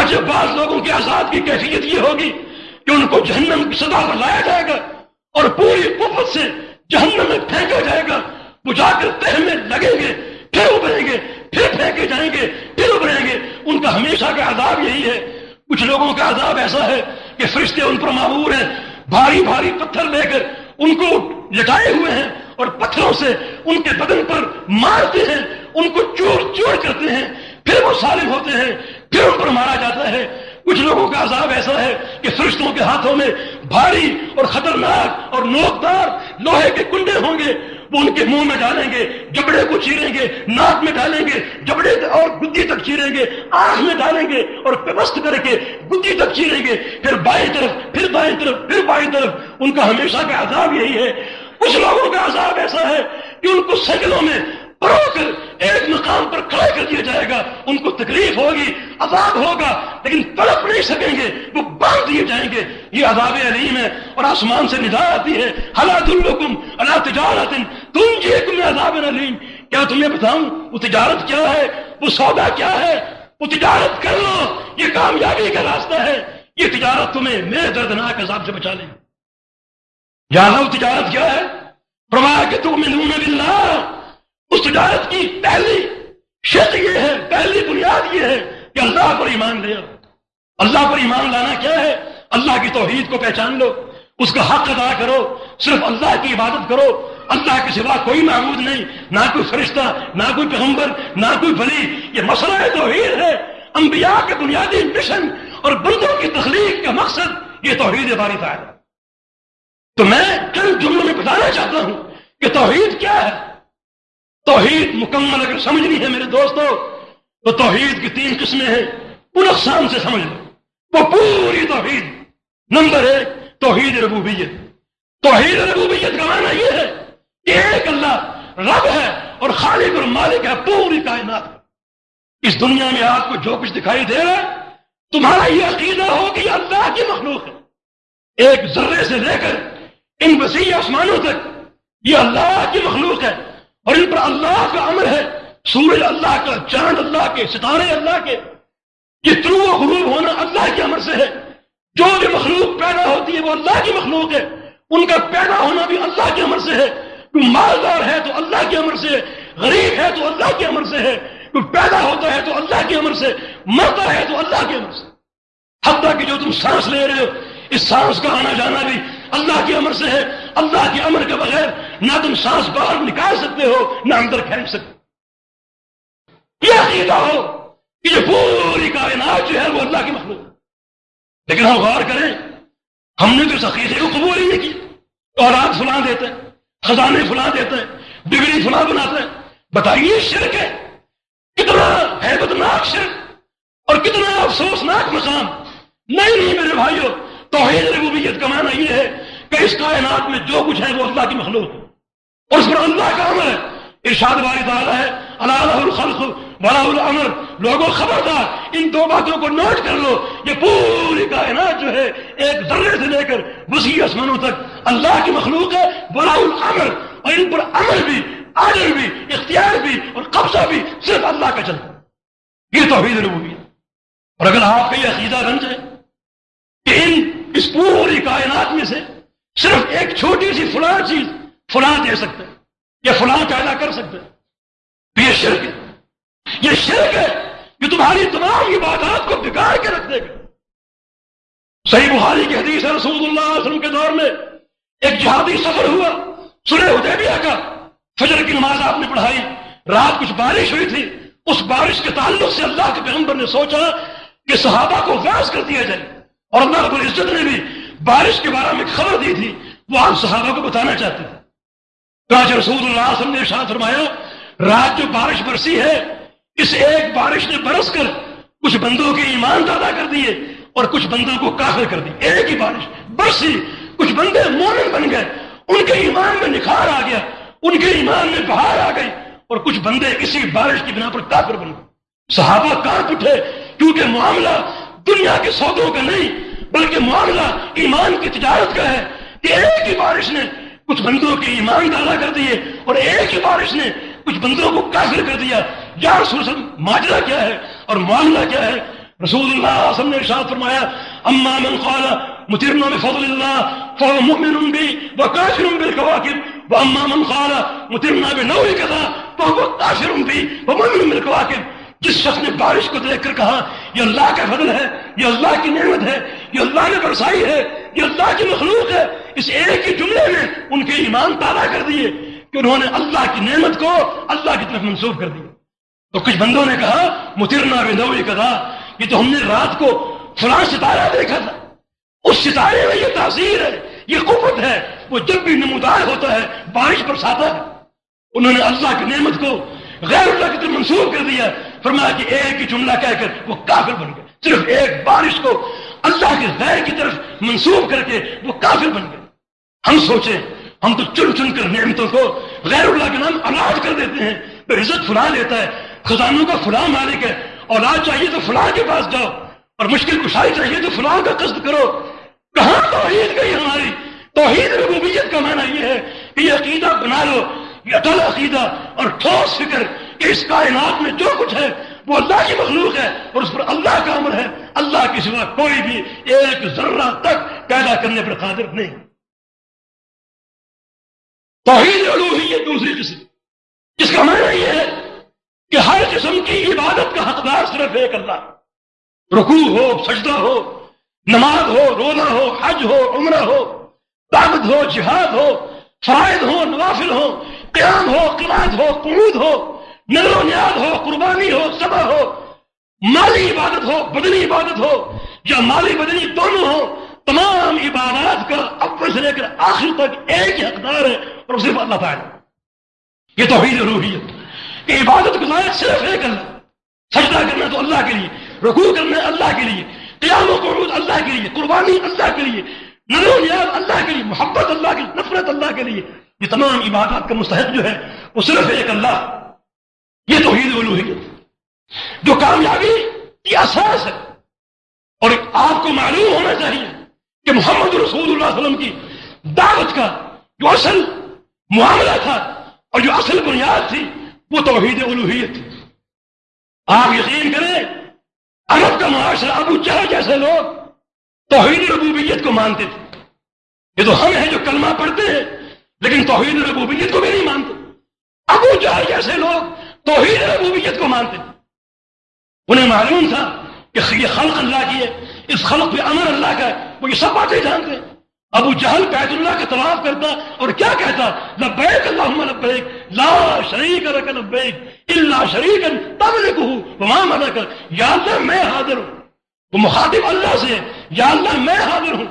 جب بعض لوگوں کے آزاد کی کیفیت یہ ہوگی کہ ان کو جہنم کی سزا پر لایا جائے گا اور پوری قوت سے جہنم میں پھینکا جائے گا۔ وہ جا کر تہ میں لگیں گے، پھر ابھریں گے، پھر پھینکے جائیں گے، پھر ابھریں گے۔ ان کا ہمیشہ کا عذاب یہی ہے۔ کچھ لوگوں کا عذاب ایسا ہے کہ فرشتے ان پر معمور ہیں، بھاری بھاری پتھر لے کر ان کو لٹائے ہوئے ہیں اور پتھروں سے ان کے بدن پر مارتے ہیں، ان کو چور چور کرتے ہیں۔ پھر وہ سالم ہوتے ہیں، پھر ان پر مارا جاتا ہے۔ کچھ لوگوں کا عذاب ایسا ہے کہ فرشتوں کے ہاتھوں میں بھاری اور خطرناک اور نوکدار لوہے کے کنڈے ہوں گے۔ وہ ان کے منہ میں ڈالیں گے، جبڑے کو چیریں گے، ناک میں ڈالیں گے، جبڑے اور گدی تک چیریں گے، آنکھ میں ڈالیں گے اور پیوست کر کے گدی تک چیریں گے۔ پھر بائیں طرف، پھر بائیں طرف، پھر بائیں طرف۔ ان کا ہمیشہ کا عذاب یہی ہے۔ کچھ لوگوں کا عذاب ایسا ہے کہ ان کو سیکلوں میں پرو کر ایک مقام پر کھڑا کر دیا جائے گا۔ ان کو تکلیف ہوگی، عذاب ہوگا، لیکن تڑپ نہیں سکیں گے، وہ باندھ دیے جائیں گے۔ یہ عذاب علیم ہے اور آسمان سے ندا آتی ہے۔ حالات الحکم اللہ تجارت تم جی تم عذاب علیم کیا تمہیں بتاؤں؟ وہ تجارت کیا ہے؟ وہ سودا کیا ہے؟ وہ تجارت کر لو۔ یہ کامیابی کا راستہ ہے۔ یہ تجارت تمہیں میرے دردناک عذاب سے بچا لیں جانا وہ تجارت کیا ہے؟ فرمایا کہ تم باللہ۔ اس تجارت کی پہلی شرط یہ ہے، پہلی بنیاد یہ ہے کہ اللہ پر ایمان لے اللہ پر ایمان لانا کیا ہے؟ اللہ کی توحید کو پہچان لو۔ اس کا حق ادا کرو۔ صرف اللہ کی عبادت کرو۔ اللہ کے سوا کوئی معبود نہیں، نہ کوئی فرشتہ، نہ کوئی پیغمبر، نہ کوئی بلی یہ مسئلہ توحید ہے۔ انبیاء کے بنیادی مشن اور بندوں کی تخلیق کا مقصد یہ توحید باری ہے تو میں چند جملوں میں بتانا چاہتا ہوں کہ توحید کیا ہے؟ توحید مکمل اگر سمجھنی ہے میرے دوستو، تو توحید کی تین قسمیں ہیں۔ ان اقسام سے سمجھ لو۔ وہ پوری توحید۔ نمبر ایک، توحید ربوبیت۔ توحید ربوبیت کا معنی یہ ہے ایک اللہ رب ہے اور خالق اور مالک ہے، پوری کائنات اس دنیا میں آپ کو جو کچھ دکھائی دے رہا ہے، تمہارا یہ عقیدہ ہو کہ یہ اللہ کی مخلوق ہے۔ ایک ذرے سے لے کر ان وسیع آسمانوں تک یہ اللہ کی مخلوق ہے۔ اور ان پر اللہ کا امر ہے، سورج اللہ کا، چاند اللہ کے، ستارے اللہ کے۔ یہ طلوع و غروب ہونا اللہ کے امر سے ہے۔ جو بھی مخلوق پیدا ہوتی ہے، وہ اللہ کی مخلوق ہے۔ ان کا پیدا ہونا بھی اللہ کے امر سے ہے۔ کوئی مالدار ہے تو اللہ کے امر سے غریب ہے تو اللہ کے امر سے ہے، کوئی پیدا ہوتا ہے تو اللہ کے امر سے، مرتا ہے تو اللہ کے امر سے۔ حتیٰ کہ جو تم سانس لے رہے ہو، اس سانس کا آنا جانا بھی اللہ کے امر سے ہے۔ اللہ کے امر کے بغیر نہ تم سانس باہر نکال سکتے ہو، نہ اندر کھینچ سکتے یہ عقیدہ ہو کہ یہ پوری کائنات جو ہے وہ اللہ کی مخلوق لیکن ہم غور کریں، ہم نے تو اس عقیدے کو قبول ہی نہیں کی اور آپ فلاں دیتے ہیں۔ خزانے فلاں دیتے ہیں ڈگری فلاں بناتے ہیں۔ بتائیے شرک ہے۔ کتنا حیبتناک شرک اور کتنا افسوسناک مقام۔ نہیں نہیں میرے بھائیوں توحید ربوبیت کا معنی یہ ہے کہ اس کائنات میں جو کچھ ہے وہ اللہ کی مخلوق اور اس پر اللہ کا عمل ہے۔ ارشاد باری تعالیٰ ہے اللہ الخلق بلا العمر لوگوں، خبردار، ان دو باتوں کو نوٹ کر لو، یہ پوری کائنات جو ہے، ایک ذرے سے لے کر وسیع آسمانوں تک اللہ کی مخلوق ہے بلا العمر اور ان پر عمل بھی آڈر بھی، اختیار بھی، اور قبضہ بھی، صرف اللہ کا چلتا یہ توحید ربوبیت۔ اور اگر آپ کا یہ عقیدہ بن جائے کہ ان، اس پوری کائنات میں سے صرف ایک چھوٹی سی فلاں چیز فلاں دے سکتے، یا فلاں پیدا کر سکتے یہ شرک ہے۔ یہ شرک ہے۔ کہ تمہاری تمام عبادات کو بگاڑ کے رکھ دے گا صحیح بخاری کی حدیث ہے رسول اللہ علیہ وسلم کے دور میں ایک جہادی سفر ہوا سنے حدیبیہ کا۔ فجر کی نماز آپ نے پڑھائی، رات کچھ بارش ہوئی تھی، اس بارش کے تعلق سے اللہ کے پیغمبر نے سوچا کہ صحابہ کو واس کر دیا جائے۔ اور اللہ رب العزت نے بھی بارش کے بارے میں خبر دی تھی، وہ آپ صحابہ کو بتانا چاہتے تھے۔ رسول اللہ علیہ وسلم نے شاہ فرمایا، رات جو بارش برسی ہے اس ایک بارش نے برس کر کچھ بندوں کے ایمان دادا کر دیے اور کچھ بندوں کو کافر کر دی۔ ایک ہی بارش، برسی۔ کچھ بندے مومن بن گئے، ان کے ایمان میں نکھار آ گیا، ان کے ایمان میں بہار آ گئی اور کچھ بندے اسی بارش کی بنا پر کافر بن گئے۔ صحابہ کہاں اٹھے، کیونکہ معاملہ دنیا کے سودوں کا نہیں، بلکہ معاملہ ایمان کی تجارت کا ہے کہ ایک ہی بارش نے کچھ بندوں کے ایمان ڈالا کر دیے اور ایک ہی بارش نے کچھ بندوں کو کافر کر دیا۔ یا رسول وسلم، ماجرا کیا ہے اور معاملہ کیا ہے؟ رسول اللہ علیہ وسلم نے ارشاد فرمایا، اما من قال مترنا بفضل الله فهو مؤمن بي وكافر بالكواكب واما من قال مترنا بنوع كذا فهو كافر بي ومؤمن بالكواكب جس شخص نے بارش کو دیکھ کر کہا، یہ اللہ کا فضل ہے، یہ اللہ کی نعمت ہے، یہ اللہ نے برسائی ہے، یہ اللہ کی مخلوق ہے، اس ایک ہی جملے میں ان کے ایمان تازہ کر دیے۔ کہ انہوں نے اللہ کی نعمت کو اللہ کی طرف منسوخ کر دیا۔ تو کچھ بندوں نے کہا، مترنا بنوئی کدا یہ تو ہم نے رات کو فلاں ستارہ دیکھا تھا۔ اس ستارے میں یہ تاثیر ہے، یہ قوت ہے۔ وہ جب بھی نمودار ہوتا ہے، بارش برساتا ہے۔ انہوں نے اللہ کی نعمت کو غیر اللہ کی طرف منسوخ کر دیا۔ فرمایا کہ ایک ہی جملہ کہہ کر وہ کافر بن گئے۔ صرف ایک بارش کو اللہ کے غیر کی طرف منسوخ کر کے وہ کافر بن گئے۔ ہم سوچیں ہم تو چن چن کر نعمتوں کو غیر اللہ کے نام الاٹ کر دیتے ہیں۔ تو عزت فلاں لیتا ہے، خزانوں کا فلاں مالک ہے۔ اولاد چاہیے تو فلاں کے پاس جاؤ، اور مشکل کشائی چاہیے تو فلاں کا قصد کرو۔ کہاں توحید گئی ہماری؟ توحید ربوبیت کا معنی یہ ہے کہ یہ عقیدہ بنا لو، یہ اٹل عقیدہ، اور ٹھوس فکر کہ اس کائنات میں جو کچھ ہے وہ اللہ کی مخلوق ہے، اور اس پر اللہ کا عمر ہے۔ اللہ کے سوا کوئی بھی ایک ذرہ تک پیدا کرنے پر قادر نہیں۔ توحید الوحیت دوسری قسم جس کا معنی یہ ہے کہ ہر قسم کی عبادت کا حقدار صرف ایک اللہ رکوع ہو، سجدہ ہو، نماز ہو، روزہ ہو، حج ہو، عمرہ ہو دعوت ہو، جہاد ہو، فرائض ہو، نوافل ہو، قیام ہو قرآد ہو، قعود ہو، نظر و نیاد ہو، قربانی ہو صبح ہو، مالی عبادت ہو، بدنی عبادت ہو، یا مالی بدنی دونوں ہو تمام عبادات کا اول سے لے کر آخر تک ایک ہی حقدار ہے۔ اور صرف اللہ تعالیٰ یہ توحید روحیت کہ عبادت کو لائق صرف ایک اللہ سجدہ کرنا تو اللہ کے لیے، رکوع کرنا اللہ کے لیے، قیام و قعود اللہ کے لیے، قربانی اللہ کے لیے نظر و نیاز اللہ کے لیے، محبت اللہ کی نفرت اللہ کے لیے۔ یہ تمام عبادات کا مستحق جو ہے، وہ صرف ایک اللہ۔ یہ توحید الوحیت جو کامیابی کی اساس ہے۔ اور آپ کو معلوم ہونا چاہیے کہ محمد رسول اللہ علیہ وسلم کی دعوت کا جو اصل معاملہ تھا اور جو اصل بنیاد تھی وہ توحید الوحیت تھی۔ آپ یقین کریں، عرب کا معاشرہ ابو چہر جیسے لوگ توحید ربوبیت کو مانتے تھے۔ یہ تو ہم ہیں جو کلمہ پڑھتے ہیں، لیکن توحید ربوبیت کو بھی نہیں مانتے۔ ابو جہل جیسے لوگ توحید ربوبیت کو مانتے تھے۔ انہیں معلوم تھا کہ یہ خلق اللہ کی ہے، اس خلق پہ امر اللہ کا ہے، وہ یہ سب باتیں جانتے ہیں۔ ابو جہل بیت اللہ کا طواف کرتا اور کیا کہتا؟ لبیک اللہم لبیک، لا شریک رک لبیک، الا شریک تملکہ، وما ملک یا اللہ میں حاضر ہوں، وہ مخاطب اللہ سے یا اللہ میں حاضر ہوں،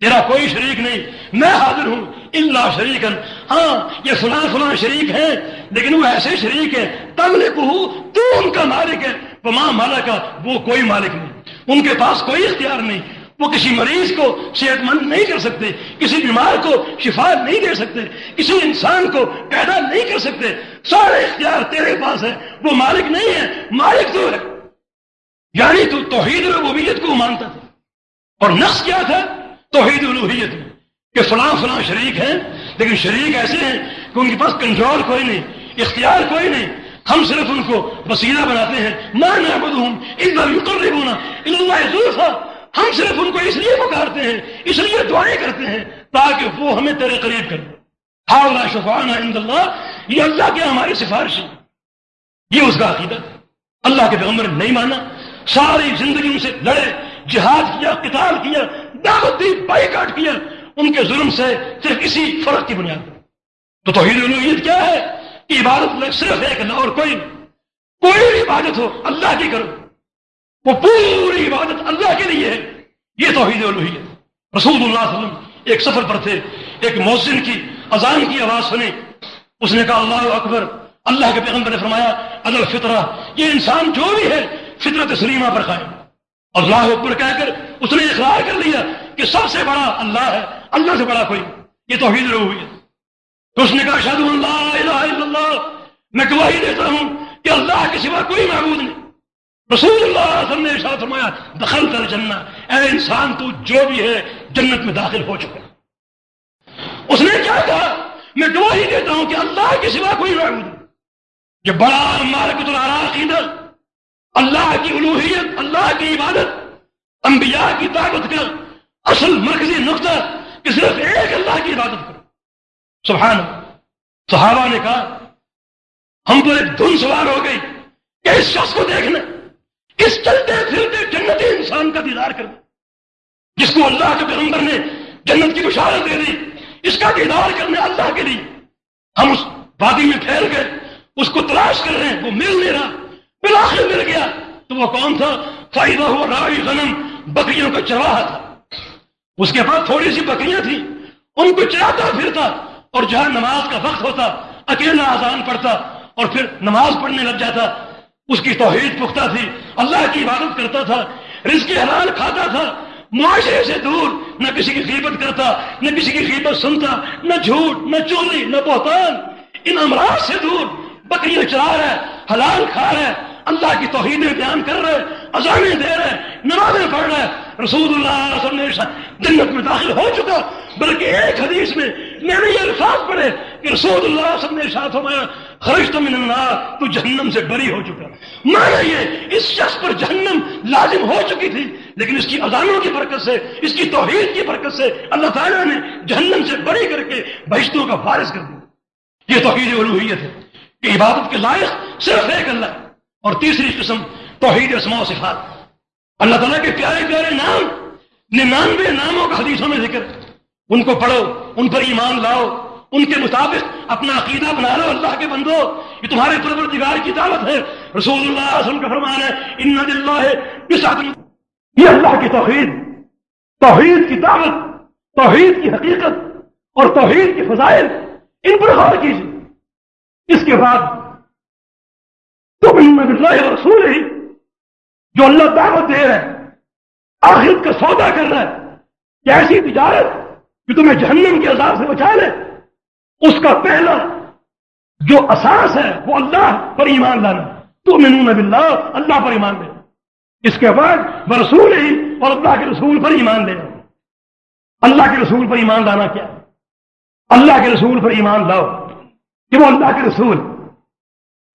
تیرا کوئی شریک نہیں، میں حاضر ہوں اللہ شریک ہاں یہ فلاں فلاں شریک ہیں، لیکن وہ ایسے شریک ہیں تم نے تو ان کا مالک ہے۔ وہ ماں مالا کا وہ کوئی مالک نہیں۔ ان کے پاس کوئی اختیار نہیں۔ وہ کسی مریض کو صحت مند نہیں کر سکتے، کسی بیمار کو شفا نہیں دے سکتے، کسی انسان کو پیدا نہیں کر سکتے۔ سارے اختیار تیرے پاس ہے وہ مالک نہیں ہے، مالک تو ہے۔ یعنی تو توحید ربوبیت کو مانتا تھا۔ اور نقص کیا تھا؟ توحید الوحیت۔ میں کہ فلاں فلاں شریک ہیں، لیکن شریک ایسے ہیں کہ ان کے پاس کنٹرول کوئی نہیں، اختیار کوئی نہیں۔ ہم صرف ان کو وسیلہ بناتے ہیں۔ نہ نعبد ہوں اتنا اللہ ہم صرف ان کو اس لیے پکارتے ہیں، اس لیے دعائیں کرتے ہیں تاکہ وہ ہمیں تیرے قریب کر ہاؤ شفانہ عند اللہ، یہ اللہ کے ہماری سفارش ہے۔ یہ اس کا عقیدہ اللہ کے پیغمبر نہیں مانا۔ ساری زندگی سے لڑے، جہاد کیا، قتال کیا، دعوت دی بائی کاٹ کیا۔ ان کے ظلم سے صرف اسی فرق کی بنیاد پر۔ تو توحید الوحیت کیا ہے؟ کہ عبادت صرف ایک اللہ اور کوئی کوئی بھی عبادت ہو، اللہ کی کرو۔ وہ پوری عبادت اللہ کے لیے ہے۔ یہ توحید الوحیت رسول اللہ صلی اللہ علیہ وسلم ایک سفر پر تھے۔ ایک مؤذن کی اذان کی آواز سنی۔ اس نے کہا، اللہ اکبر! اللہ کے پیغمبر نے فرمایا ادل فطرہ یہ انسان جو بھی ہے، فطرت سلیمہ پر قائم۔ اللہ اکبر کہہ کر اس نے اقرار کر لیا کہ سب سے بڑا اللہ ہے، اللہ سے بڑا کوئی یہ توحید الوحیت تو اس نے کہا شاید اللہ الہ الا اللہ! میں گواہی دیتا ہوں کہ اللہ کے سوا کوئی معبود نہیں۔ رسول اللہ علیہ وسلم نے ارشاد فرمایا دخل کر جنہ اے انسان، تو جو بھی ہے، جنت میں داخل ہو چکا۔ اس نے کیا کہا میں گواہی دیتا ہوں کہ اللہ کے سوا کوئی معبود یہ بڑا مارکت العراقیدہ اللہ کی الوحیت اللہ کی عبادت، انبیاء کی دعوت کا اصل مرکزی نقطہ کہ صرف ایک اللہ کی عبادت کرو۔ سبحان صحابہ نے کہا، ہم تو ایک دھن سوار ہو گئی کہ اس شخص کو دیکھنا۔ اس چلتے پھرتے جنتی انسان کا دیدار کرنا؟ جس کو اللہ کے پیغمبر نے جنت کی بشارت دے دی، اس کا دیدار کرنے اللہ کے لیے۔ ہم اس وادی میں پھیل گئے، اس کو تلاش کر رہے ہیں، وہ مل نہیں رہا۔ بالآخر مل گیا۔ تو وہ کون تھا؟ فائدہ ہوا راوی غنم، بکریوں کا چرواہا تھا۔ اس کے بعد تھوڑی سی بکریاں تھیں، ان کو چراتا پھرتا اور جہاں نماز کا وقت ہوتا، اکیلا آزان پڑتا اور پھر نماز پڑھنے لگ جاتا۔ اس کی توحید پختہ تھی، اللہ کی عبادت کرتا تھا، رزق حلال کھاتا تھا، معاشرے سے دور نہ کسی کی قیمت کرتا، نہ کسی کی قیمت سنتا، نہ جھوٹ، نہ چوری، نہ بہتان، ان امراض سے دور بکریاں چلا رہا ہے، حلال کھا رہا ہے، اللہ کی توحیدیں بیان کر رہے اذانیں دے رہے نمازیں پڑھ رہے رسول اللہ اللہ علیہ وسلم جنت میں داخل ہو چکا، بلکہ ایک حدیث میں میں نے یہ الفاظ پڑھے کہ رسول اللہ صلی اللہ علیہ وسلم نے ارشاد فرمایا، خرجت من النار، تو جہنم سے بری ہو چکا مانا یہ، اس شخص پر جہنم لازم ہو چکی تھی، لیکن اس کی اذانوں کی برکت سے، اس کی توحید کی برکت سے اللہ تعالیٰ نے جہنم سے بری کر کے بہشتوں کا فارض کر دیا۔ یہ توحید الوحیت ہے کہ عبادت کے لائق صرف ایک اللہ اور تیسری قسم، توحید اسماء و صفات۔ اللہ تعالیٰ کے پیارے پیارے نام، ننانوے ناموں کا حدیثوں میں ذکر ان کو پڑھو، ان پر ایمان لاؤ ان کے مطابق اپنا عقیدہ بنا لو اللہ کے بندو، یہ تمہارے پروردگار کی دعوت ہے۔ رسول اللہ علیہ وسلم کا فرمان ہے، ان اللہ یہ اللہ کی توحید توحید کی دعوت، توحید کی حقیقت اور توحید کی فضائل، ان پر غور کیجیے اس کے بعد تو اللہ رسول ہی جو اللہ دعوت دے رہا ہے، آخرت کا سودا کر رہا ہے، کہ ایسی تجارت کہ تمہیں جہنم کے عذاب سے بچا لے اس کا پہلا جو اساس ہے وہ اللہ پر ایمان لانا تو منون باللہ، اللہ پر ایمان لینا اس کے بعد وہ رسول ہی اور اللہ کے رسول پر ایمان لینا اللہ کے رسول پر ایمان لانا کیا؟ اللہ کے رسول پر ایمان لاؤ کہ وہ اللہ کے رسول۔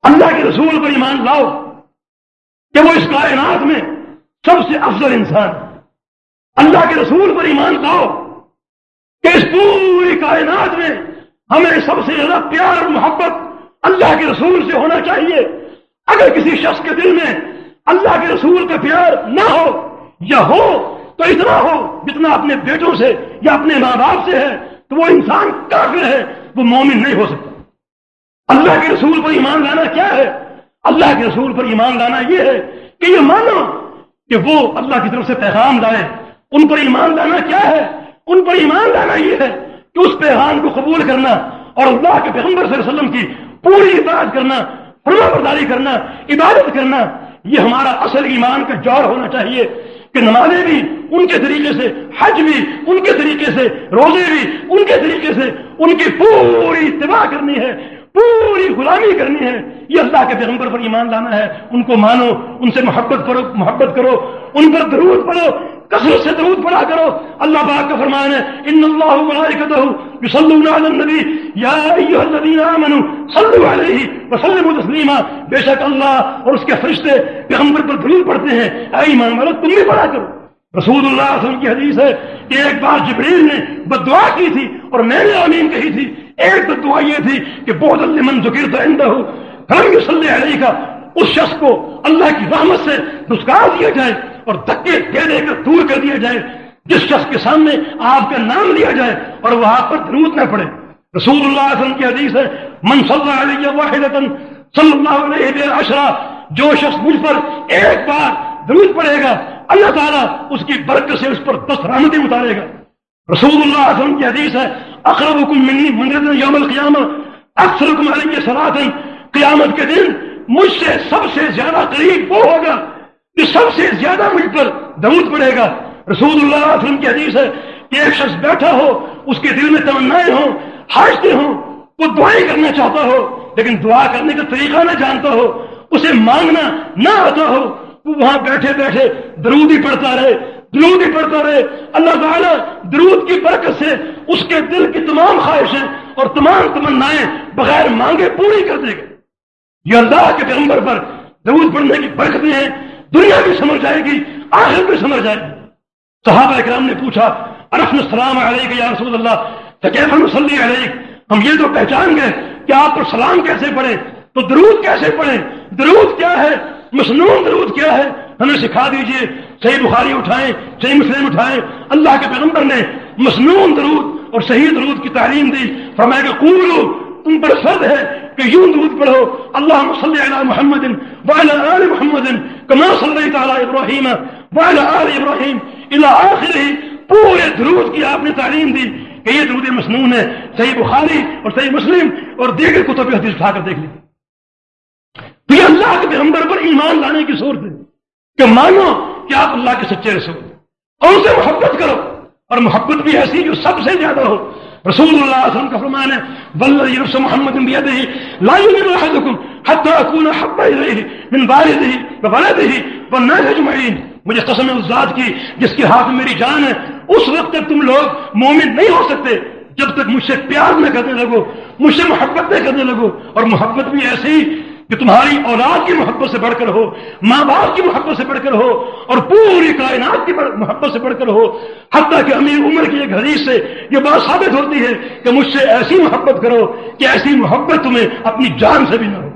اللہ کے رسول پر ایمان لاؤ کہ وہ اس کائنات میں سب سے افضل انسان۔ اللہ کے رسول پر ایمان لاؤ کہ اس پوری کائنات میں ہمیں سب سے زیادہ پیار اور محبت اللہ کے رسول سے ہونا چاہیے۔ اگر کسی شخص کے دل میں اللہ کے رسول کا پیار نہ ہو یا ہو تو اتنا ہو جتنا اپنے بیٹوں سے یا اپنے ماں باپ سے ہے، تو وہ انسان کافر ہے، وہ مومن نہیں ہو سکتا۔ اللہ کے رسول پر ایمان لانا کیا ہے؟ اللہ کے رسول پر ایمان لانا یہ ہے کہ یہ مانو کہ وہ اللہ کی طرف سے پیغام لائے۔ ان پر ایمان لانا کیا ہے؟ ان پر ایمان لانا یہ ہے کہ اس پیغام کو قبول کرنا اور اللہ کے پیغمبر صلی اللہ علیہ وسلم کی پوری اطاعت کرنا، فرما برداری کرنا، عبادت کرنا، یہ ہمارا اصل ایمان کا جوڑ ہونا چاہیے کہ نمازیں بھی ان کے طریقے سے، حج بھی ان کے طریقے سے، روزے بھی ان کے طریقے سے، ان کی پوری اتباع کرنی ہے۔ پوری غلامی کرنی ہے۔ یہ اللہ کے پیغمبر پر ایمان لانا ہے۔ ان کو مانو، ان سے محبت کرو محبت کرو۔ ان پر درود پڑھو کثرت سے درود پڑھا کرو۔ اللہ پاک کا فرمان ہے، ان اللہ ملائکتہ یصلون علی النبی۔ یا ایھا الذین آمنوا، صلوا علیہ وسلموا تسلیما۔ بے شک اللہ اور اس کے فرشتے پیغمبر پر درود پڑھتے ہیں۔ اے ایمان والو، تم بھی پڑھا کرو۔ رسول اللہ صلی اللہ علیہ وسلم کی حدیث ہے کہ ایک بار جبریل نے بد دعا کی تھی اور میں نے آمین کہی تھی۔ ایک بد دعا یہ تھی کہ بہت لمن ذکر تو آئندہ عندہ فلم یصلی علیہ کا اس شخص کو اللہ کی رحمت سے دسکار دیا جائے اور دھکے دے دے کر دور کر دیا جائے۔ جس شخص کے سامنے آپ کا نام لیا جائے اور وہ آپ پر درود نہ پڑے۔ رسول اللہ علیہ وسلم کی حدیث ہے، من صلی اللہ علیہ واحد صلی اللہ علیہ اشرا جو شخص مجھ پر ایک بار درود پڑے گا، اللہ تعالیٰ اس کی برکت سے اس پر دس رحمتیں اتارے گا۔ رسول اللہ علیہ وسلم کی حدیث ہے اقرب حکم منی منظر یوم القیامہ اکثر حکم علیہ سلاتن قیامت کے دن مجھ سے سب سے زیادہ قریب وہ ہوگا. کہ سب سے زیادہ مجھ پر درود پڑے گا. رسول اللہ علیہ وسلم کی حدیث ہے کہ ایک شخص بیٹھا ہو، اس کے دل میں تمنائیں ہوں حاجتے ہوں، وہ دعائیں کرنا چاہتا ہو، لیکن دعا کرنے کا طریقہ نہ جانتا ہو، اسے مانگنا نہ آتا ہو، وہ وہاں بیٹھے بیٹھے درود ہی پڑتا رہے درود ہی پڑتا رہے۔ اللہ تعالیٰ درود کی برکت سے اس کے دل کی تمام خواہشیں اور تمام تمنائیں بغیر مانگے پوری کر دے گا یہ اللہ کے پیغمبر پر درود پڑھنے کی برکتیں ہیں دنیا بھی سمجھ جائے گی آخر بھی سمجھ جائے گی۔ صحابہ اکرام نے پوچھا ارفن السلام علیہ یا رسول اللہ تکیف مسلی علیہ ہم یہ تو پہچان گئے کہ آپ پر سلام کیسے پڑھیں، تو درود کیسے پڑھیں؟ درود کیا ہے؟ مصنون درود کیا ہے؟ ہمیں سکھا دیجیے، صحیح بخاری اٹھائیں، صحیح مسلم اٹھائیں۔ اللہ کے پیغمبر نے مصنون درود اور صحیح درود کی تعلیم دی۔ فرمایا کہ قولو، تم پر فرد ہے کہ یوں درود پڑھو اللہ صلی علی محمد وعلی آل محمد کما صلی تعالی ابراہیم وعلی آل ابراہیم۔ الى آخر پورے درود کی آپ نے تعلیم دی کہ یہ درود مصنون ہے۔ صحیح بخاری اور صحیح مسلم اور دیگر کتب حدیث اٹھا کر دیکھ لی تو یہ اللہ کے پیغمبر پر ایمان لانے کی صورت ہے۔ کہ مانو کہ آپ اللہ کے سچے رسول اور اسے محبت کرو۔ اور محبت بھی ایسی جو سب سے زیادہ ہو۔ رسول اللہ صلی اللہ علیہ وسلم کا فرمان ہے، والذی نفس محمد بیدہ لا یؤمن احدکم حتى اكون حب الیہ من والدہ وولدہ والناس اجمعین۔ مجھے قسم اس ذات کی جس کے ہاتھ میں میری جان ہے۔ اس وقت تک تم لوگ مومن نہیں ہو سکتے۔ جب تک مجھ سے پیار نہ کرنے لگو، مجھ سے محبت نہ کرنے لگو۔ اور محبت بھی ایسی کہ تمہاری اولاد کی محبت سے بڑھ کر ہو، ماں باپ کی محبت سے بڑھ کر ہو، اور پوری کائنات کی محبت سے بڑھ کر ہو، حتیٰ کہ امیر عمر کی ایک حدیث سے یہ بات ثابت ہوتی ہے کہ مجھ سے ایسی محبت کرو کہ ایسی محبت تمہیں اپنی جان سے بھی نہ ہو۔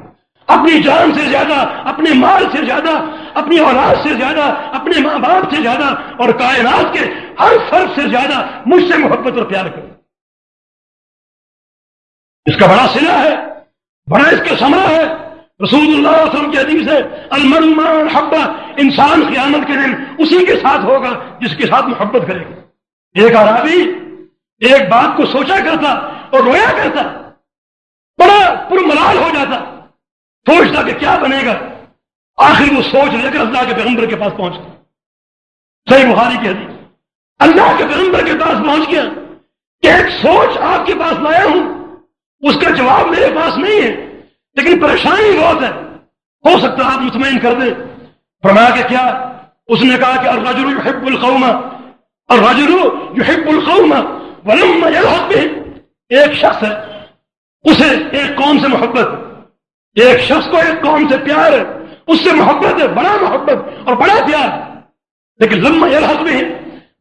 اپنی جان سے زیادہ، اپنے مال سے زیادہ، اپنی اولاد سے زیادہ، اپنے ماں باپ سے زیادہ، اور کائنات کے ہر فرق سے زیادہ مجھ سے محبت اور پیار کرو۔ اس کا بڑا سلا ہے، بڑا اس کا سمرا ہے۔ رسول اللہ علیہ وسلم کی حدیث ہے المرمان حبا انسان قیامت کے دن اسی کے ساتھ ہوگا جس کے ساتھ محبت کرے گا ایک عرابی ایک بات کو سوچا کرتا اور رویا کرتا، بڑا پرملال ہو جاتا۔ سوچتا کہ کیا بنے گا۔ آخر وہ سوچ لے کر اللہ کے پیغمبر کے پاس پہنچ گیا۔ صحیح بخاری کی حدیث۔ اللہ کے پیغمبر کے پاس پہنچ گیا۔ کہ ایک سوچ آپ کے پاس لایا ہوں، اس کا جواب میرے پاس نہیں ہے۔ لیکن پریشانی بہت ہے۔ ہو سکتا ہے آپ مطمئن کر دیں۔ فرمایا کہ کیا؟ اس نے کہا کہ الرجل يحب القوم۔ الرجل يحب القوم۔ ولم يلحق به۔ ایک شخص ہے۔ اسے ایک قوم سے محبت۔ ایک شخص کو ایک قوم سے پیار ہے۔ اس سے محبت ہے۔ بڑا محبت اور بڑا پیار۔ لیکن لمبا یلحق بھی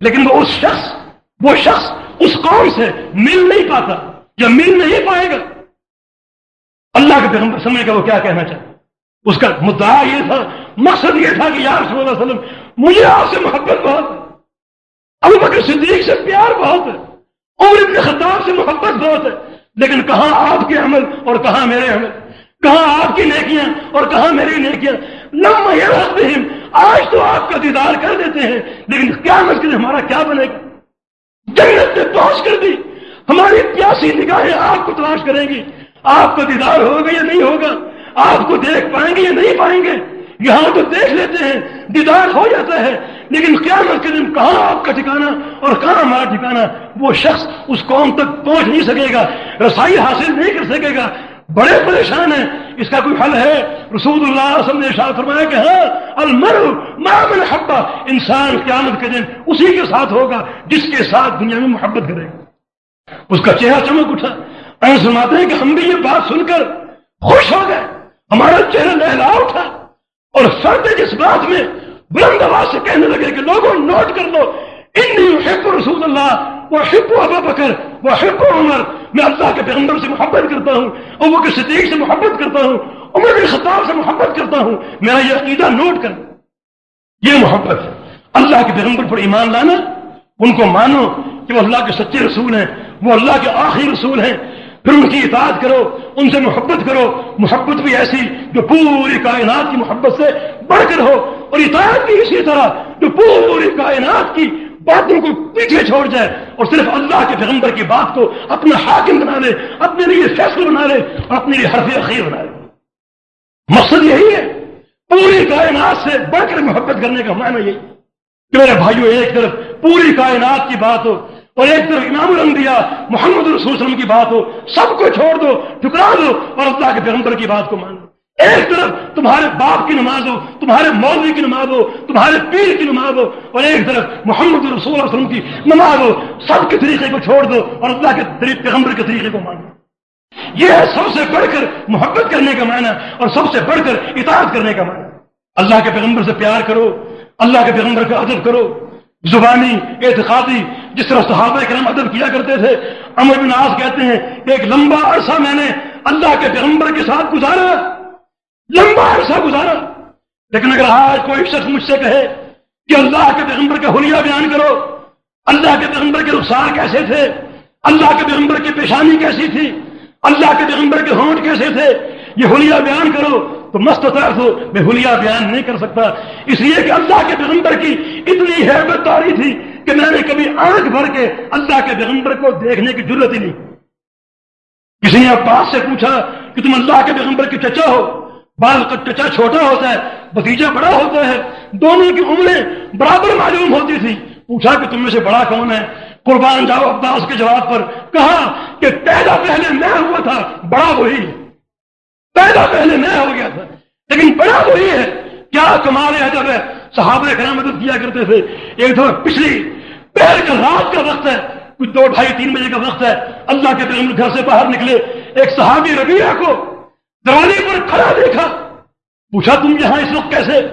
لیکن وہ اس شخص، وہ شخص اس قوم سے مل نہیں پاتا۔ یا مل نہیں پائے گا۔ اللہ کے پیغمبر سمجھ کا وہ کیا کہنا چاہتا اس کا مدعا یہ تھا، مقصد یہ تھا کہ یا رسول اللہ علیہ وسلم، مجھے آپ سے محبت بہت ہے۔ ابو بکر صدیق سے پیار بہت ہے۔ عمر ابن خطاب سے محبت بہت ہے۔ لیکن کہاں آپ کے عمل اور کہاں میرے عمل؟ کہاں آپ کی نیکیاں اور کہاں میری نیکیاں؟ لمبا یہ آج تو آپ کا دیدار کر دیتے ہیں، لیکن کیا مسئلہ ہمارا کیا بنے گا؟ جنت نے پہنچ کر دی ہماری پیاسی نگاہیں آپ کو تلاش کریں گی۔ آپ کا دیدار ہوگا یا نہیں ہوگا؟ آپ کو دیکھ پائیں گے یا نہیں پائیں گے؟ یہاں تو دیکھ لیتے ہیں، دیدار ہو جاتا ہے، لیکن کیا دن کہاں آپ کا ٹھکانا اور کہاں ہمارا ٹھکانا وہ شخص اس قوم تک پہنچ نہیں سکے گا، رسائی حاصل نہیں کر سکے گا۔ بڑے پریشان ہیں۔ اس کا کوئی حل ہے؟ رسول اللہ علیہ وسلم نے ارشاد فرمایا کہ ہاں المر من حبا انسان قیامت کے دن اسی کے ساتھ ہوگا جس کے ساتھ دنیا میں محبت کرے گا۔ اس کا چہرہ چمک اٹھا۔ سناتے ہیں کہ ہم بھی یہ بات سن کر خوش ہو گئے۔ ہمارا چہرہ لہلا اٹھا اور سرد جس بات میں بلند آواز سے کہنے لگے کہ لوگوں، نوٹ کر لو۔ ان رسول اللہ وہ حب ابا بکر وہ حب عمر۔ میں اللہ کے پیغمبر سے محبت کرتا ہوں اور وہ صدیق سے محبت کرتا ہوں، عمر کے خطاب سے محبت کرتا ہوں۔ میرا یہ عقیدہ نوٹ کر۔ یہ محبت۔ ہے اللہ کے پیغمبر پر ایمان لانا۔ ان کو مانو کہ وہ اللہ کے سچے رسول ہیں، وہ اللہ کے آخری رسول ہیں۔ پھر ان کی اطاعت کرو، ان سے محبت کرو۔ محبت بھی ایسی جو پوری کائنات کی محبت سے بڑھ کر ہو اور اطاعت بھی اسی طرح جو پوری کائنات کی باتوں کو پیچھے چھوڑ جائے اور صرف اللہ کے پیغمبر کی بات کو اپنا حاکم بنا لے، اپنے لیے فیصلہ بنا لے اور اپنے لیے حرف اخیر بنا لے۔ مقصد یہی ہے، پوری کائنات سے بڑھ کر محبت کرنے کا معنی یہی کہ میرے بھائیوں ایک طرف پوری کائنات کی بات ہو اور ایک طرف امام الانبیاء، محمد رسول صلی اللہ علیہ وسلم کی بات ہو، سب کو چھوڑ دو ٹکرا دو اور اللہ کے پیغمبر کی بات کو مان دو ایک طرف تمہارے باپ کی نماز ہو، تمہارے مولوی کی نماز ہو، تمہارے پیر کی نماز ہو، اور ایک طرف محمد رسول اللہ علیہ وسلم کی نماز ہو، سب کے طریقے کو چھوڑ دو اور اللہ کے طریق، پیغمبر کے طریقے کو مانو یہ ہے سب سے بڑھ کر محبت کرنے کا معنی اور سب سے بڑھ کر اطاعت کرنے کا معنی۔ اللہ کے پیغمبر سے پیار کرو، اللہ کے پیغمبر کا ادب کرو۔ زبانی، اعتقادی جس طرح صحابہ کرم ادب کیا کرتے تھے امر بن آس کہتے ہیں کہ ایک لمبا عرصہ میں نے اللہ کے پیغمبر کے ساتھ گزارا، لمبا عرصہ گزارا۔ لیکن اگر آج کوئی شخص مجھ سے کہے کہ اللہ کے پیغمبر کا حلیہ بیان کرو، اللہ کے پیغمبر کے رخسار کیسے تھے، اللہ کے پیغمبر کی پیشانی کیسی تھی، اللہ کے پیغمبر کے ہونٹ کیسے تھے، یہ حلیہ بیان کرو۔ تو مست ہو میں حلیہ بیان نہیں کر سکتا۔ اس لیے کہ اللہ کے پیغمبر کی اتنی حیبت تاری تھی کہ میں نے کبھی آنکھ بھر کے اللہ کے پیغمبر کو دیکھنے کی ضرورت ہی نہیں۔ کسی نے عباس سے پوچھا کہ تم اللہ کے پیغمبر کی چچا ہو؟ بال کا چچا چھوٹا ہوتا ہے بتیجا بڑا ہوتا ہے، دونوں کی عمریں برابر معلوم ہوتی تھی پوچھا کہ تم میں سے بڑا کون ہے؟ قربان جاؤ عباس کے جواب پر۔ کہا کہ پیدا پہلے میں ہوا تھا، بڑا وہی۔ پیدا پہلے میں ہو گیا تھا۔ لیکن بڑا وہی ہے، کیا کمال ہے۔ جب صحابہ کرام مدد کیا کرتے تھے۔ ایک دفعہ پچھلی پہر کا رات کا وقت ہے۔ کچھ دو ڈھائی تین بجے کا وقت ہے۔ اللہ کے پیغمبر گھر سے باہر نکلے۔ ایک صحابی ربیہ کو دروازے پر کھڑا دیکھا۔ پوچھا، تم یہاں اس وقت کیسے؟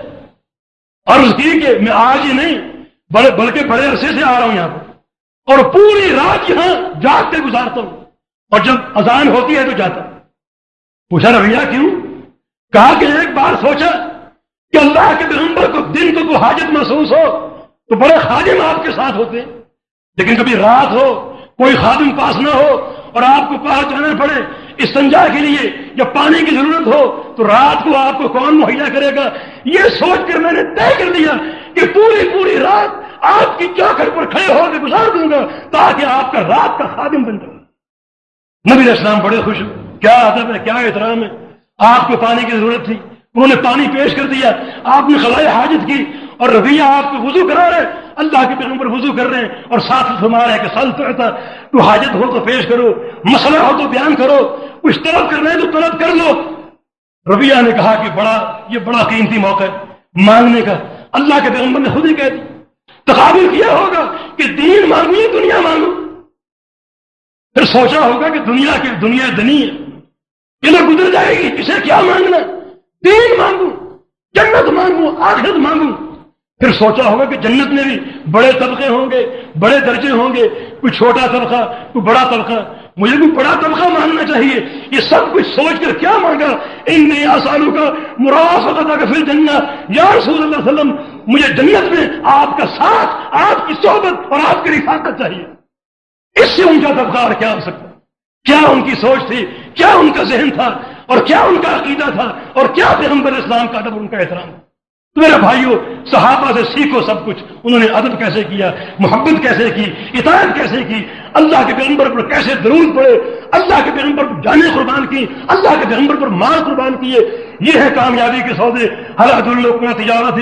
عرض کی کہ میں آج ہی نہیں بڑے بلکہ بڑے عرصے سے آ رہا ہوں یہاں پر۔ اور پوری رات یہاں جاگ کے گزارتا ہوں۔ اور جب اذان ہوتی ہے تو جاتا ہوں۔ پوچھا رویہ کیوں؟ کہا کہ ایک بار سوچا کہ اللہ کے پیغمبر کو دن کو کوئی حاجت محسوس ہو تو بڑے خادم آپ کے ساتھ ہوتے۔ لیکن کبھی رات ہو، کوئی خادم پاس نہ ہو اور آپ کو باہر جانا پڑے، استنجا کے لیے جب پانی کی ضرورت ہو، تو رات کو آپ کو کون مہیا کرے گا؟ یہ سوچ کر میں نے طے کر لیا کہ پوری پوری رات آپ کی چوکھٹ پر کھڑے ہو کے گزار دوں گا تاکہ آپ کا رات کا خادم بن جائے نبی اسلام بڑے خوش کیا ادب ہے؟ کیا احترام ہے؟ آپ کو پانی کی ضرورت تھی، انہوں نے پانی پیش کر دیا، آپ نے خلائے حاجت کی اور رویہ آپ کو وضو کرا رہے اللہ کے پیغمبر وضو کر رہے ہیں اور ساتھ فرما رہے ہیں کہ سل تو تو حاجت ہو تو پیش کرو، مسئلہ ہو تو بیان کرو، کچھ طلب کر رہے ہیں تو طلب کر لو۔ رویہ نے کہا کہ بڑا، یہ بڑا قیمتی موقع ہے۔ مانگنے کا، اللہ کے پیغمبر نے خود ہی کہہ دی تقابل کیا ہوگا کہ دین مانگو یا دنیا مانگو۔ پھر سوچا ہوگا کہ دنیا کی دنیا دنی ہے۔ یہ گزر جائے گی، اسے کیا مانگنا؟ دین مانگوں، جنت مانگوں، آخرت مانگوں۔ پھر سوچا ہوگا کہ جنت میں بھی بڑے طبقے ہوں گے، بڑے درجے ہوں گے، کوئی چھوٹا طبقہ، کوئی بڑا طبقہ۔ مجھے بھی بڑا طبقہ مانگنا چاہیے۔ یہ سب کچھ سوچ کر کیا مانگا؟ ان نئے آسانوں کا مراسا کا پھر جنت یا رسول اللہ علیہ وسلم، مجھے جنت میں آپ کا ساتھ، آپ کی صحبت اور آپ کی رفاقت چاہیے۔ اس سے ان کا طبقہ اور کیا ہو سکتا؟ کیا ان کی سوچ تھی؟ کیا ان کا ذہن تھا اور کیا ان کا عقیدہ تھا اور کیا پیغمبر اسلام کا ادب ان کا احترام؟ تو میرے بھائیوں صحابہ سے سیکھو سب کچھ۔ انہوں نے ادب کیسے کیا؟ محبت کیسے کی؟ اطاعت کیسے کی؟ اللہ کے پیغمبر پر کیسے درود پڑے؟ اللہ کے پیغمبر پر جانے قربان کی؟ اللہ کے پیغمبر پر مال قربان کیے؟ یہ ہے کامیابی کے سودے۔ حلحد اللہ تجارت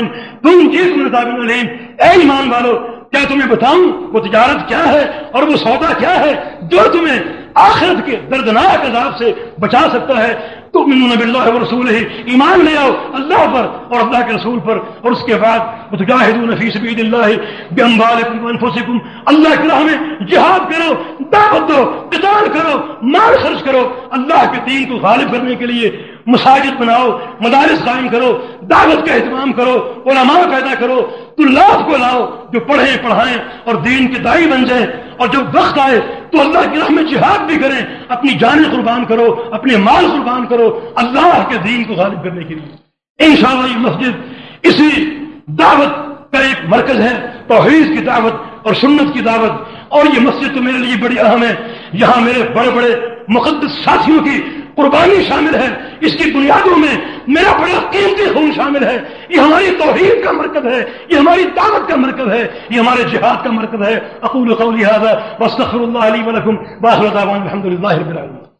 تم جیت میں اے ایمان والو، کیا تمہیں بتاؤں وہ تجارت کیا ہے اور وہ سودا کیا ہے؟ جو تمہیں آخرت کے دردناک عذاب سے بچا سکتا ہے۔ تو من اللہ رسول ہی ایمان لے آؤ اللہ پر اور اللہ کے رسول پر۔ اور اس کے بعد فیس عید اللہ اللہ کے راہ میں جہاد کرو، دعوت دو، قتال کرو، مال خرچ کرو۔ اللہ کے دین کو غالب کرنے کے لیے مساجد بناؤ، مدارس قائم کرو، دعوت کا اہتمام کرو، علماء پیدا کرو، تو لاکھ کو لاؤ جو پڑھیں، پڑھائیں اور دین کے دائی بن جائیں۔ اور جب وقت آئے تو اللہ کی راہ میں جہاد بھی کریں۔ اپنی جانیں قربان کرو، اپنے مال قربان کرو، اللہ کے دین کو غالب کرنے کے لیے۔ انشاءاللہ یہ مسجد اسی دعوت کا ایک مرکز ہے، توحید کی دعوت اور سنت کی دعوت۔ اور یہ مسجد تو میرے لیے بڑی اہم ہے۔ یہاں میرے بڑے بڑے مقدس ساتھیوں کی قربانی شامل ہے، اس کی بنیادوں میں میرا بڑا قیمتی خون شامل ہے۔ یہ ہماری توحید کا مرکز ہے، یہ ہماری دعوت کا مرکز ہے، یہ ہمارے جہاد کا مرکز ہے۔ اقول قولی هذا، واستغفر الله لي ولكم دعوانا الحمد لله رب العالمين